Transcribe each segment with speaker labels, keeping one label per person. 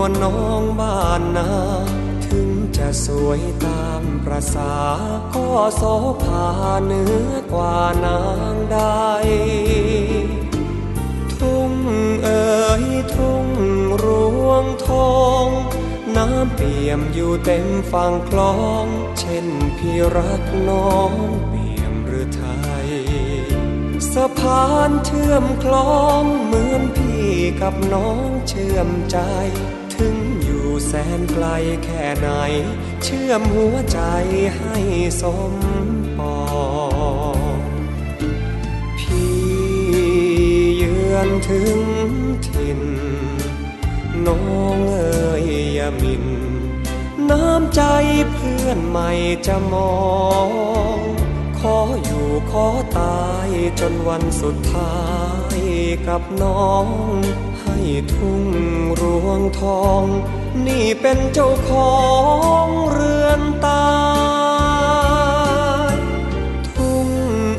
Speaker 1: วลน้องบ้านนา ถึงจะสวยตามประสาก็โสภาเนื้อกว่านางใดทุ่งเอ๋ยทุ่งรวงทอง น้ำเปี่ยมอยู่เต็มฝั่งคลอง เช่นพี่รักน้องเปี่ยมหรือไทย สะพานเชื่อมคลองเหมือนพี่กับน้องเชื่อมใจ ถึงอยู่แสนไกลแค่ไหน เชื่อมหัวใจให้สมปองพี่เยือนถึงถิ่นน้องเอ๋ยยามิน น้ำใจเพื่อนใหม่จะมองขออยู่ขอตายจนวันสุดท้ายกับ น้อง ให้ทุ่งรวงทอง นี่เป็นเจ้าของเรือนตายทุ่ง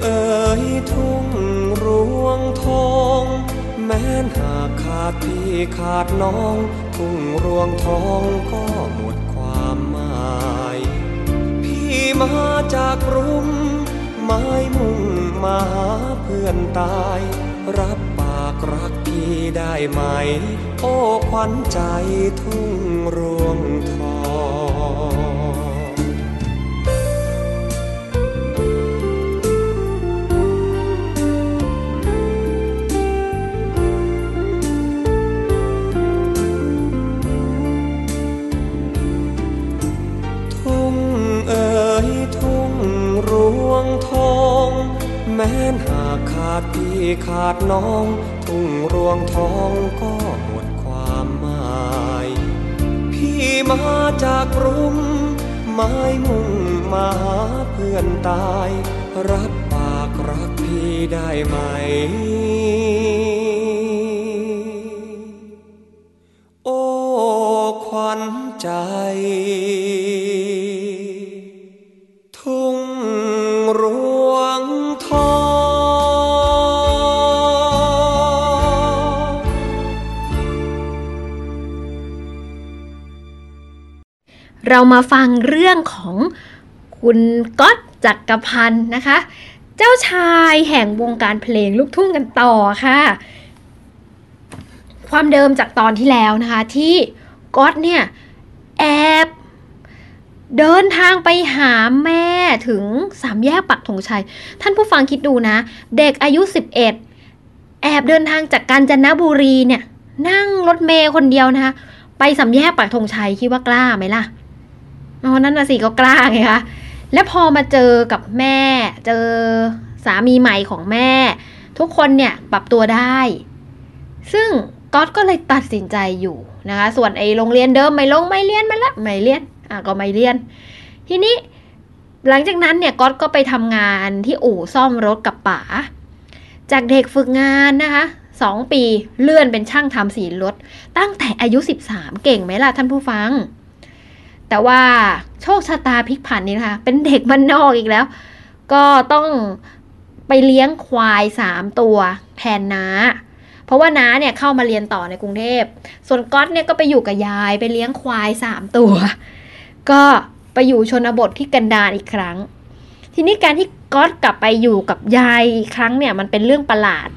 Speaker 1: เอ๋ยทุ่งรวงทอง แม้นหากขาดพี่ขาดน้อง ทุ่งรวงทองก็หมดความหมาย พี่มาจากรุงไม้มุ่งมาหาเพื่อนตายรับ รักพี่ได้ไหม โอ้ขวัญใจทุ่งรวงทองทุ่งเอ๋ยทุ่งรวงทองแม้นหากขาดพี่ขาดน้อง ทุ่งรวงทองก็หมดความหมาย พี่มาจากรุงไม้มุ่งมาหาเพื่อนตาย รับปากรักพี่ได้ไหม โอ้ขวัญใจ
Speaker 2: เรามาฟังเรื่องของคุณก๊อตจักรพันธ์นะคะ เจ้าชายแห่งวงการเพลงลูกทุ่งกันต่อค่ะ ความเดิมจากตอนที่แล้วนะคะ ที่ก๊อตเนี่ยแอบเดินทางไปหาแม่ถึงสามแยกปักธงชัย ท่านผู้ฟังคิดดูนะ เด็กอายุ 11 แอบเดินทางจากกาญจนบุรีเนี่ย นั่งรถเมย์คนเดียวนะคะ ไปสามแยกปักธงชัยคิดว่ากล้าไหมล่ะ อ๋อนั่นน่ะสิก็กล้าไงคะแล้วพอมาเจอกับแม่ เจอสามีใหม่ของแม่ ทุกคนเนี่ยปรับตัวได้ ซึ่งก๊อตก็เลยตัดสินใจอยู่นะคะ ส่วนไอ้โรงเรียนเดิมไม่ลงไม่เรียนมาละไม่เรียนอะก็ไม่เรียน ทีนี้หลังจากนั้นเนี่ยก๊อตก็ไปทำงานที่อู่ซ่อมรถกับป๋าจากเด็กฝึกงานนะคะสองปีเลื่อนเป็นช่างทำสีรถ ตั้งแต่อายุ 13 เก่งไหมล่ะท่านผู้ฟัง แต่ว่าโชคชะตาพลิกผันนี่นะคะเป็นเด็กมันนอกอีกแล้ว ก็ต้องไปเลี้ยงควายสามตัวแทนน้าเพราะว่าน้าเนี่ยเข้ามาเรียนต่อในกรุงเทพ ส่วนก๊อตเนี่ยก็ไปอยู่กับยายไปเลี้ยงควายสามตัว ก็ไปอยู่ชนบทที่กันดารอีกครั้ง ทีนี้การที่ก๊อตกลับไปอยู่กับยายอีกครั้งเนี่ยมันเป็นเรื่องประหลาด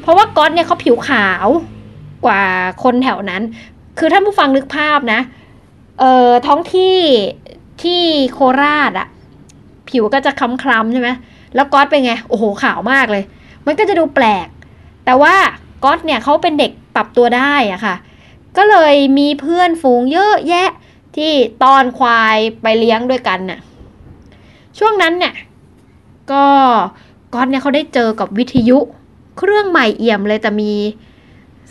Speaker 2: เพราะว่าก๊อตเนี่ยเขาผิวขาวกว่าคนแถวนั้น คือท่านผู้ฟังนึกภาพนะเอ่อท้องที่ที่โคราชอะผิวก็จะคล้ำๆใช่ไหมแล้วก๊อตเป็นไง โอ้โหขาวมากเลย มันก็จะดูแปลก แต่ว่าก๊อตเนี่ยเขาเป็นเด็กปรับตัวได้อะค่ะ ก็เลยมีเพื่อนฝูงเยอะแยะที่ตอนควายไปเลี้ยงด้วยกันน่ะ ช่วงนั้นเนี่ยก็ก๊อตเนี่ยเขาได้เจอกับวิทยุ เครื่องใหม่เอี่ยมเลยแต่มี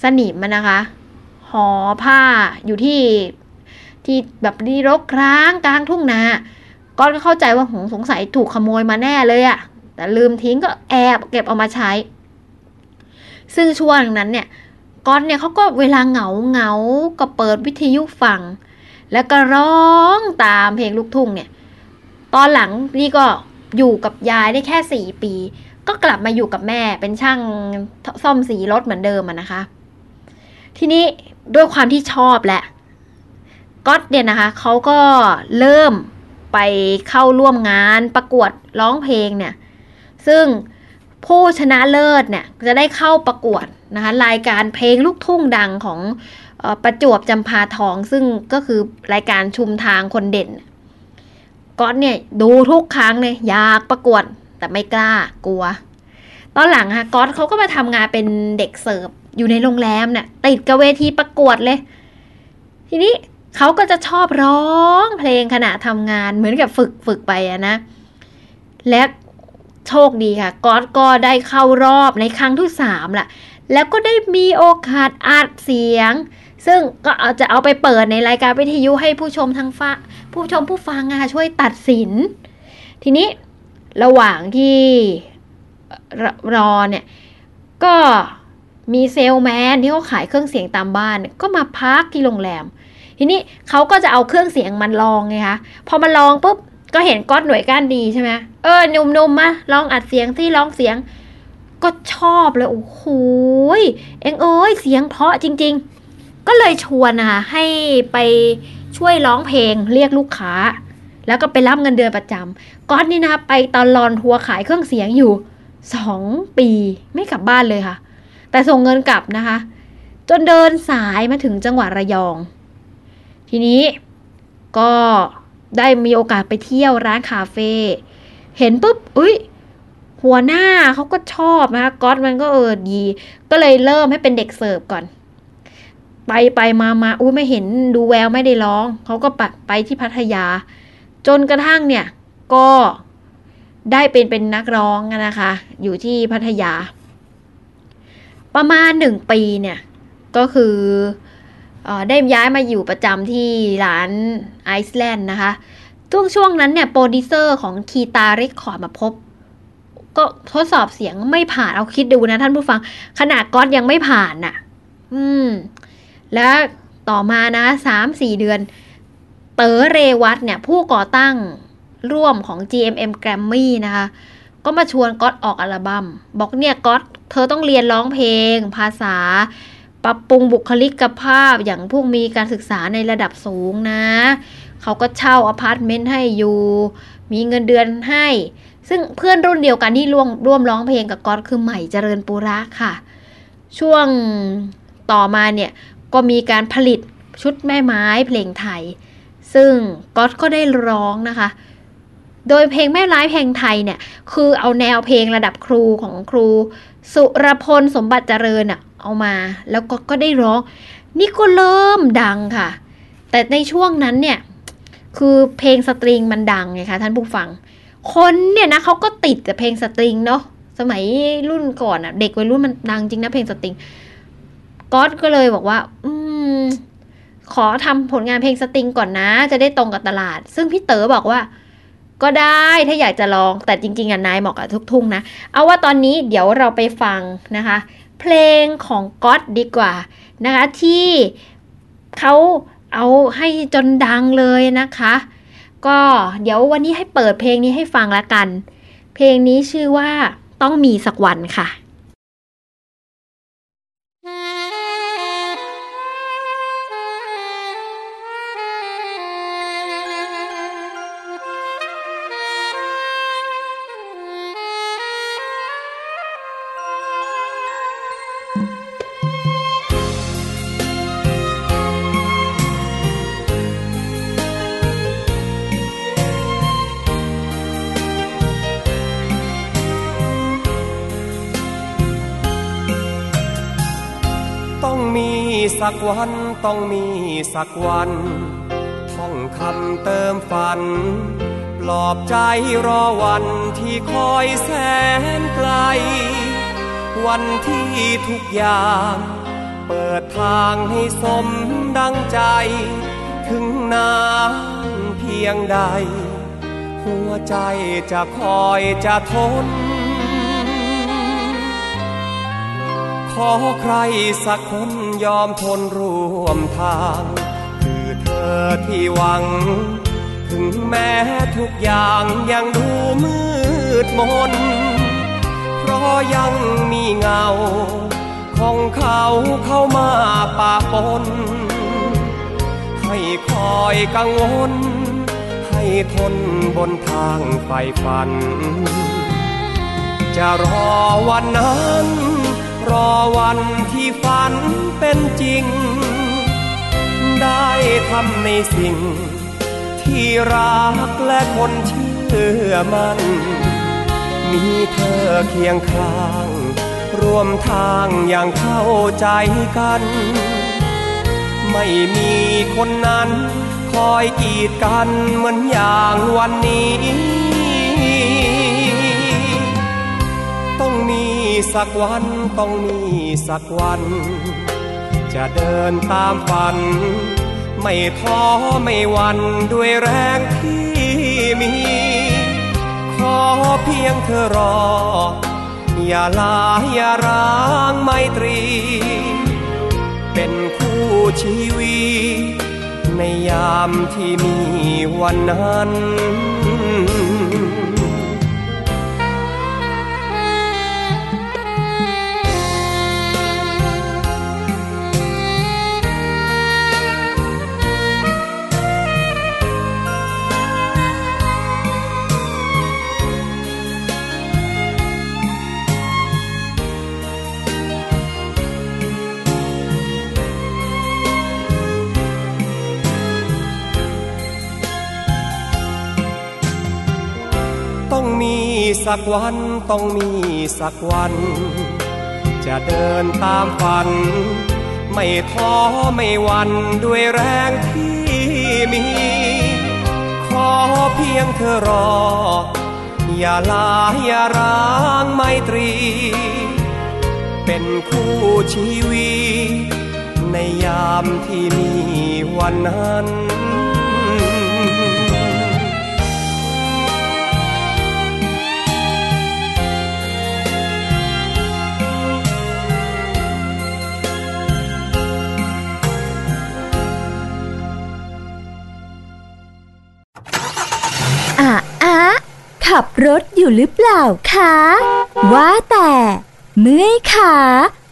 Speaker 2: สนิมมันนะคะห่อผ้าอยู่ที่ ที่แบบดีรกร้างกลางทุ่งนาก๊อตก็เข้าใจว่าหงสงสัยถูกขโมยมาแน่เลยอะแต่ลืมทิ้งก็แอบเก็บเอามาใช้ ซึ่งช่วงนั้นเนี่ยก๊อตเนี่ยเขาก็เวลาเหงาเหงาก็เปิดวิทยุฟัง แล้วก็ร้องตามเพลงลูกทุ่งเนี่ย ตอนหลังนี่ก็อยู่กับยายได้แค่สี่ปี ก็กลับมาอยู่กับแม่เป็นช่างซ่อมสีรถเหมือนเดิมอะนะคะ ทีนี้ด้วยความที่ชอบแหละ ก๊อตเนี่ยนะคะเขาก็เริ่มไปเข้าร่วมงานประกวดร้องเพลงเนี่ย ซึ่งผู้ชนะเลิศเนี่ยจะได้เข้าประกวดนะคะรายการเพลงลูกทุ่งดังของออประจวบจำพาทอง ซึ่งก็คือรายการชุมทางคนเด่นก๊อตเนี่ยดูทุกครั้งเลยอยากประกวดแต่ไม่กล้ากลัว ตอนหลังฮะก๊อตเขาก็มาทำงานเป็นเด็กเสิร์ฟอยู่ในโรงแรมเนี่ยติดกับเวทีประกวดเลย ทีนี้ เขาก็จะชอบร้องเพลงขณะทำงานเหมือนกับฝึกฝึกไปอะนะ และโชคดีค่ะก๊อตก็ได้เข้ารอบในครั้งที่สามละแล้วก็ได้มีโอกาสอัดเสียง ซึ่งก็อาจะเอาไปเปิดในรายการวิทยุให้ผู้ชมทางฟ้าผู้ชมผู้ฟังอะช่วยตัดสิน ทีนี้ระหว่างที่รรอเนี่ยก็มีเซลแมนที่เขาขายเครื่องเสียงตามบ้าน ก็มาพักที่โรงแรม ทีนี้เขาก็จะเอาเครื่องเสียงมันลองไงคะพอมาลองปุ๊บก็เห็นก๊อตหน่วยก้านดีใช่ไหมเออหนุ่มๆมาลองอัดเสียงที่ลองเสียง ก็ชอบเลยโอ้โหเอ็งเอ้ยเสียงเพราะจริง ๆ ก็เลยชวนนะคะให้ไปช่วยร้องเพลงเรียกลูกค้า แล้วก็ไปรับเงินเดือนประจำก๊อตนี่นะคะไปตลอนทัวร์ขายเครื่องเสียงอยู่สองปีไม่กลับบ้านเลยค่ะ แต่ส่งเงินกลับนะคะ จนเดินสายมาถึงจังหวัดระยอง ทีนี้ก็ได้มีโอกาสไปเที่ยวร้านคาเฟ่เห็นปุ๊บอุ้ยหัวหน้าเขาก็ชอบนะคะก๊อตมันก็เออดี ก็เลยเริ่มให้เป็นเด็กเสิร์ฟก่อน ไปไปมามาอุ้ยไม่เห็นดูแววไม่ได้ร้อง เขาก็ไปไปที่พัทยา จนกระทั่งเนี่ย ก็ได้เป็นเป็นนักร้องนะคะ อยู่ที่พัทยา ประมาณหนึ่งปีเนี่ย ก็คือเออ ได้ย้ายมาอยู่ประจำที่ร้านไอซ์แลนด์นะคะช่วงช่วงนั้นเนี่ยโปรดิวเซอร์ของคีตา Record มาพบ ก็ทดสอบเสียงไม่ผ่านเอาคิดดูนะท่านผู้ฟัง ขนาดก๊อตยังไม่ผ่านน่ะ อืม แล้วต่อมานะสามสี่เดือน เต๋อเรวัตเนี่ย ผู้ก่อตั้งร่วมของ GMM Grammy นะคะ ก็มาชวนก๊อตออกอัลบั้มบอกเนี่ยก๊อตเธอต้องเรียนร้องเพลง ภาษา ปรับปรุงบุคลิกภาพอย่างพวกมีการศึกษาในระดับสูงนะ เขาก็เช่าอพาร์ตเมนต์ให้อยู่ มีเงินเดือนให้ ซึ่งเพื่อนรุ่นเดียวกันที่ร่วมร่วมร้องเพลงกับก๊อตคือใหม่เจริญปุระค่ะ ช่วงต่อมาเนี่ย ก็มีการผลิตชุดแม่ไม้เพลงไทย ซึ่งก๊อตก็ได้ร้องนะคะโดยเพลงแม่ไม้เพลงไทยเนี่ย คือเอาแนวเพลงระดับครูของครู สุรพลสมบัติเจริญอะ เอามา แล้วก็ก็ได้ร้อง นี่ก็เริ่มดังค่ะ แต่ในช่วงนั้นเนี่ย คือเพลงสตริงมันดังไงคะท่านผู้ฟัง คนเนี่ยนะเขาก็ติดแต่เพลงสตริงเนาะสมัยรุ่นก่อนอะเด็กวัยรุ่นมันดังจริงนะเพลงสตริงก๊อตก็เลยบอกว่า อืม ขอทำผลงานเพลงสตริงก่อนนะ จะได้ตรงกับตลาด ซึ่งพี่เต๋อบอกว่า ก็ได้ถ้าอยากจะลองแต่จริง ๆอะนายเหมาะกับทุกทุ่งนะ เอาว่าตอนนี้เดี๋ยวเราไปฟังนะคะ เพลงของก๊อตดีกว่านะคะที่เขาเอาให้จนดังเลยนะคะ ก็เดี๋ยววันนี้ให้เปิดเพลงนี้ให้ฟังละกัน เพลงนี้ชื่อว่าต้องมีสักวันค่ะ
Speaker 1: สักวันต้องมีสักวัน ท่องคำเติมฝัน ปลอบใจรอวันที่คอยแสนไกล วันที่ทุกอย่าง เปิดทางให้สมดังใจ ถึงนานเพียงใด หัวใจจะคอยจะทน ขอใครสักคนยอมทนร่วมทาง คือเธอที่หวัง ถึงแม้ทุกอย่างยังดูมืดมน เพราะยังมีเงา ของเขาเข้ามาปะปน ให้คอยกังวล ให้ทนบนทางไฟฝัน จะรอวันนั้น รอวันที่ฝันเป็นจริง ได้ทำในสิ่ง ที่รักและคนเชื่อมัน มีเธอเคียงข้างร่วมทางอย่างเข้าใจกัน ไม่มีคนนั้นคอยกีดกันเหมือนอย่างวันนี้ สักวันต้องมีสักวัน จะเดินตามฝัน ไม่ท้อไม่หวันด้วยแรงที่มี ขอเพียงเธอรอ อย่าลาอย่าร้างไมตรี เป็นคู่ชีวิตในยามที่มีวันนั้น สักวันต้องมีสักวัน จะเดินตามฝัน ไม่ท้อไม่หวันด้วยแรงที่มี ขอเพียงเธอรอ อย่าลาอย่าร้างไมตรี เป็นคู่ชีวิตในยามที่มีวันนั้น
Speaker 3: อะอะขับรถอยู่หรือเปล่าคะ ว่าแต่ เมื่อยขา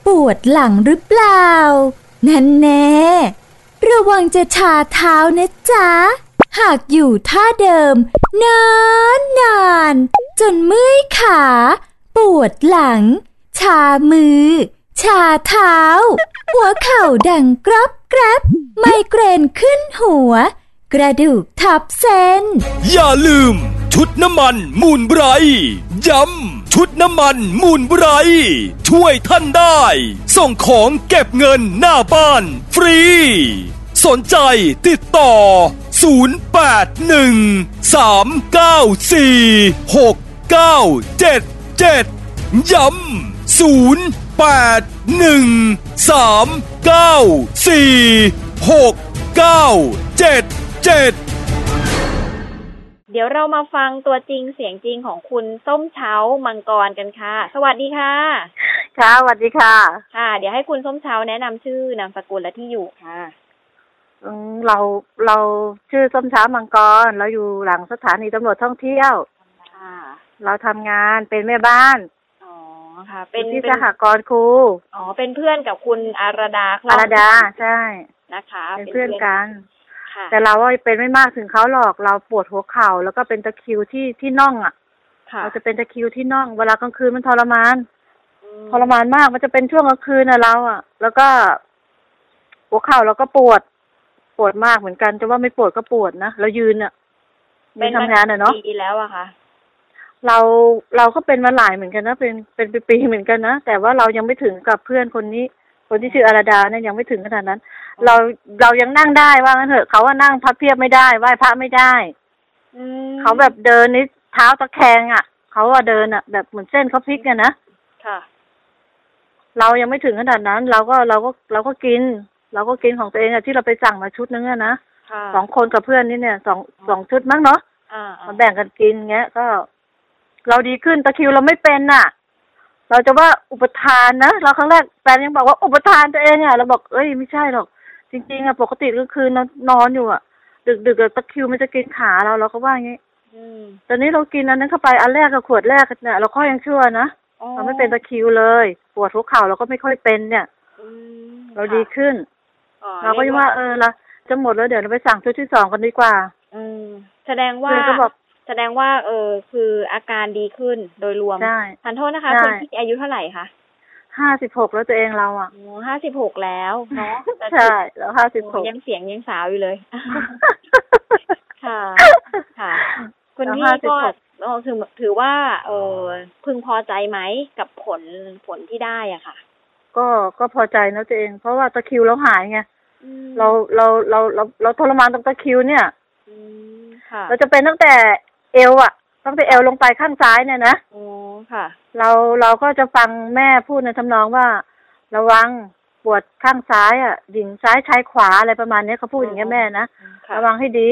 Speaker 3: ปวดหลังหรือเปล่า นั่นแน่ระวังจะชาเท้านะจ๊ะ หากอยู่ท่าเดิม นานนานจนเมื่อยขา ปวดหลัง ชามือ ชาเท้า หัวเข่าดังกรอบแกรบไมเกรนขึ้นหัว กระดูกทับเส้น
Speaker 4: อย่าลืม ชุดน้ำมันมูลไบร์ย้ำชุดน้ำมันมูลไบร์ช่วยท่านได้ ส่งของเก็บเงินหน้าบ้าน ฟรี สนใจติดต่อ 0813946977 ย้ำ 0813946977
Speaker 5: เดี๋ยวเรามาฟังตัวจริงเสียงจริงของคุณส้มเช้ามังกรกันค่ะ สวัสดีค่ะ
Speaker 6: ค่ะสวัสดีค่ะ
Speaker 5: ค่ะ เดี๋ยวให้คุณส้มเช้าแนะนำชื่อนามสกุลและที่อยู่ค่ะ
Speaker 6: อืมเราเราชื่อส้มเช้ามังกร เราอยู่หลังสถานีตำรวจท่องเที่ยว
Speaker 5: ค่ะ
Speaker 6: เราทำงานเป็นแม่บ้าน
Speaker 5: อ๋อค่ะ เป็น
Speaker 6: อยู่ที่
Speaker 5: เป็
Speaker 6: ส
Speaker 5: น
Speaker 6: หกรณ์ครู
Speaker 5: อ๋อเป็นเพื่อนกับคุณอารดาคล่
Speaker 6: อา
Speaker 5: อง
Speaker 6: ราดาใช่
Speaker 5: นะคะ
Speaker 6: เป็นเพื่อนกัน
Speaker 5: ค่ะ
Speaker 6: แต่เราว่าเป็นไม่มากถึงเขาหรอกเราปวดหัวเข่าแล้วก็เป็นตะคริวที่ที่น่องอะ
Speaker 5: ค่ะ
Speaker 6: เราจะเป็นตะคริวที่น่อง เวลากลางคืนมันทรมาน
Speaker 5: อืม
Speaker 6: ทรมานมากมันจะเป็นช่วงกลางคืนน่ะเราอะ แล้วก็ หัวเข่าเราก็ปวด ปวดมากเหมือนกันจะว่าไม่ปวดก็ปวดนะเรายืนอะไม่ทำงานอะเนาะ
Speaker 5: ปีแล้วอะค่ะ
Speaker 6: เราเราก็เป็นมาหลายเหมือนกันนะเป็นเป็นปีๆเหมือนกันนะแต่ว่าเรายังไม่ถึงกับเพื่อนคนนี้ คนที่ชื่ออาราดาเนี่ยยังไม่ถึงขนาดนั้น เราเรายังนั่งได้ว่างั้นเถอะเขาว่านั่งพับเพียบไม่ได้ไหว้พระไม่ได้
Speaker 5: อืม
Speaker 6: เขาแบบเดินนี่เท้าตะแคงอะเขาว่าเดินอะ แบบเหมือนเส้นเขาพลิกกันนะ
Speaker 5: ค่ะ
Speaker 6: เรายังไม่ถึงขนาดนั้น เราก็เราก็เราก็กิน เราก็กินของตัวเองอะที่เราไปสั่งมาชุดนึงอะนะ
Speaker 5: ค่ะ
Speaker 6: สองคนกับเพื่อนนี่เนี่ยสองสองชุดมั้งเนาะ
Speaker 5: อ่า
Speaker 6: มาแบ่งกันกินเงี้ยก็ เราดีขึ้นตะคริวเราไม่เป็นน่ะ เราจะว่าอุปทานนะเราครั้งแรกแฟนยังบอกว่าอุปทานตัวเองอะเราบอกเอ้ยไม่ใช่หรอก จริง ๆอะปกติก็คือนอนนอนอยู่อะ ดึกดึกๆอะตะคริวมันจะกินขาเราเราก็ว่าอย่างงี้
Speaker 5: อืม
Speaker 6: ตอนนี้เรากินอันนั้นเข้าไปอันแรกกับขวดแรกเนี่ยเราก็ยังชั่วนะ
Speaker 5: อ๋อ
Speaker 6: เราไม่เป็นตะคริวเลย ปวดหัวเข่าเราก็ไม่ค่อยเป็นเนี่ย
Speaker 5: อืม
Speaker 6: เราดีขึ้น
Speaker 5: อ๋อ
Speaker 6: เราก็ยังว่าเออละจะหมดแล้วเดี๋ยวเราไปสั่งชุดที่สองกันดีกว่า
Speaker 5: อืมแสดงว่า
Speaker 6: เพื่อนก็บอก
Speaker 5: แสดงว่า เออคืออาการดีขึ้นโดยรวม
Speaker 6: ใช่
Speaker 5: ทานโทษนะคะ
Speaker 6: ใช่
Speaker 5: คุณพี่อายุเท่าไหร่คะ
Speaker 6: ห้าสิบหกแล้วตัวเองเราอะ
Speaker 5: โอ้ห้าสิบหกแล้วเนาะแต่
Speaker 6: ใช่แล้วห้าสิบห
Speaker 5: โอ้
Speaker 6: ก
Speaker 5: ยังเสียงยังสาวอยู่เลย ค่ะ ค่ะ คุณ
Speaker 6: แล้ว
Speaker 5: พี่
Speaker 6: ห้าสิบ
Speaker 5: ก็
Speaker 6: หก
Speaker 5: เออถือถือว่า เออพึงพอใจไหมกับผลผลที่ได้อะค่ะ
Speaker 6: ก็ก็พอใจนะตัวเอง เพราะว่าตะคริวเราหายไง
Speaker 5: อืม
Speaker 6: เราเราเราเราเราทรมานตรงตะคริวเนี่ย
Speaker 5: อืมค่ะ
Speaker 6: เราจะเป็นตั้งแต่ เอวอะตั้งแต่เอวลงไปข้างซ้ายเนี่ยนะ
Speaker 5: โอ้ค่ะ
Speaker 6: เราเราก็จะฟังแม่พูดในทำนองว่า ระวังปวดข้างซ้ายอะดิ่งซ้ายชายขวาอะไรประมาณเนี้ยเขาพูดอย่างเงี้ยแม่นะ
Speaker 5: ค่ะ
Speaker 6: ระวังให้ดี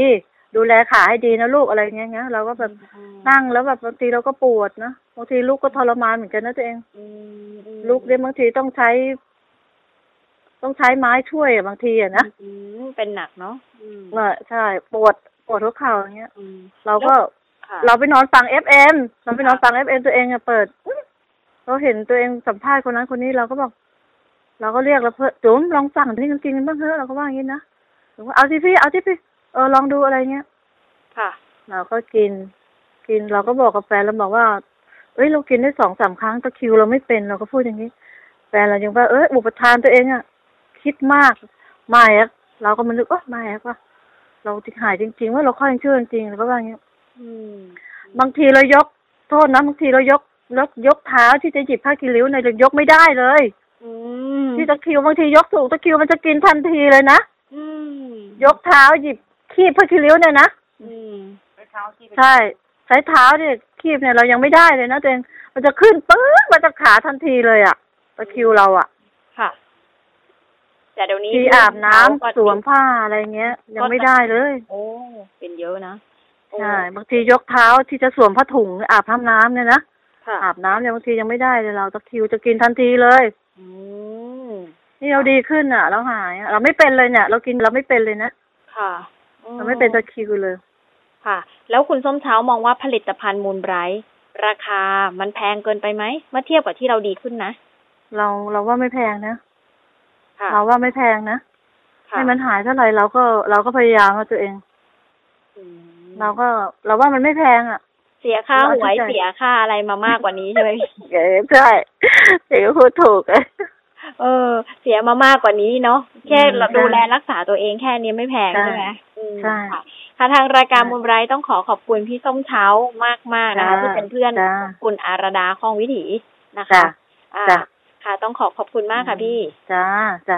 Speaker 6: ดูแลขาให้ดีนะลูกอะไรเงี้ยเงี้ยเราก็แบบ
Speaker 5: อืม
Speaker 6: นั่งแล้วแบบบางทีเราก็ปวดนะบางทีลูกก็ทรมานเหมือนกันนะตัวเอง
Speaker 5: อืมอืม
Speaker 6: ลูกเนี่ยบางทีต้องใช้ ต้องใช้ไม้ช่วยอะบางทีอะนะ
Speaker 5: อืมเป็นหนักเนาะอืม
Speaker 6: เออใช่ ปวดปวดหัวเข่าอย่างเงี้ย
Speaker 5: อืม
Speaker 6: เราก็
Speaker 5: ค่ะ
Speaker 6: เราไปนอนฟัง FM เราไปนอนฟัง FM ตัวเองอะเปิดอุ๊ยเราเห็นตัวเองสัมภาษณ์คนนั้นคนนี้เราก็บอก เราก็เรียกแล้วเพื่อจุ๋มลองฟังที่กันกินกันบ้างเถอะเราก็ว่าอย่างนี้นะจุ๋มว่าเอาที่พี่เอาที่พี่เออลองดูอะไรเงี้ย
Speaker 5: ค่ะ
Speaker 6: เราก็กิน กินเราก็บอกกับแฟนเราบอกว่า เอ้ยเรากินได้สองสามครั้งตะคริวเราไม่เป็นเราก็พูดอย่างนี้แฟนเรายังว่าเอ้ยอุปทานตัวเองอะคิดมากไม่อะเราก็มันนึกว่าไม่อะว่าเราจะหายจริงๆว่าเราค่อยยังเชื่อจริงๆเราก็ว่าอย่างนี้
Speaker 5: อืม
Speaker 6: บางทีเรายกโทษนะบางทีเรายกยกยกเท้าที่จะหยิบผ้าคีริ้วเนี่ยเรายกไม่ได้เลย
Speaker 5: อืม
Speaker 6: ที่ตะคริวบางทียกสูงตะคริวมันจะกินทันทีเลยนะ
Speaker 5: อืม
Speaker 6: ยกเท้าหยิบคีบผ้าคีริ้วเนี่ยนะ
Speaker 5: อืม
Speaker 6: ใช่ใช้เท้าเนี่ยคีบเนี่ยเรายังไม่ได้เลยนะตัวเองมันจะขึ้นปึ๊บมาจากขาทันทีเลยอะตะคริวเราอะ
Speaker 5: ค่ะ แต่เดี๋ยวนี้
Speaker 6: ทีอาบน้ำ
Speaker 5: ก็
Speaker 6: สวมผ้าอะไรเงี้ย ยังไม่ได้เลย
Speaker 5: โอ้เป็นเยอะนะโอ้
Speaker 6: ใช่บางทียกเท้าที่จะสวมผ้าถุงอาบน้ำน้ำเนี่ยนะ
Speaker 5: ค่ะ
Speaker 6: อาบน้ำเนี่ยบางทียังไม่ได้เลยเราตะคริวจะกินทันทีเลย
Speaker 5: อืม
Speaker 6: นี่เราดีขึ้นอะ เราหายอะเราไม่เป็นเลยเนี่ย เรากินเราไม่เป็นเลยนะ
Speaker 5: ค่ะ
Speaker 6: เราไม่เป็นตะคริวเลย
Speaker 5: ค่ะ แล้วคุณส้มเช้ามองว่าผลิตภัณฑ์มูลไบรท์ราคามันแพงเกินไปไหมเมื่อเทียบกับที่เราดีขึ้นนะ
Speaker 6: เราเราว่าไม่แพงนะ
Speaker 5: ค่ะ
Speaker 6: เราว่าไม่แพงนะ
Speaker 5: ค่ะ
Speaker 6: ให้มันหายเท่าไหร่เราก็เราก็พยายามเอาตัวเอง
Speaker 5: อืม
Speaker 6: เราก็เราว่ามันไม่แพงอะ
Speaker 5: เสียค่าหวย
Speaker 6: เราเข้าใจ
Speaker 5: เสียค่าอะไรมามากกว่านี้ใช่ไหม
Speaker 6: เออใช่เด็กก็พูดถูกเลย
Speaker 5: เออ เสียมามากกว่านี้เนาะแค่
Speaker 6: อืม
Speaker 5: เรา
Speaker 6: ใช่
Speaker 5: ดูแลรักษาตัวเองแค่นี้ไม่แพง
Speaker 6: ใช่
Speaker 5: ใช่ไหมอืม
Speaker 6: ใช่
Speaker 5: ค่ะค่ะทางรายการ
Speaker 6: ใช่
Speaker 5: มูลไบรท์ต้องขอขอบคุณพี่ส้มเช้ามากมากๆนะคะ
Speaker 6: จ้า
Speaker 5: ที่เป็นเพื่อน
Speaker 6: จ้า
Speaker 5: คุณอารดาคลองวิถีนะคะ
Speaker 6: จ้ะ
Speaker 5: อ่า
Speaker 6: จ้ะ
Speaker 5: ค่ะ ต้องขอขอบคุณมากค่ะพี่
Speaker 6: จ้าจ้า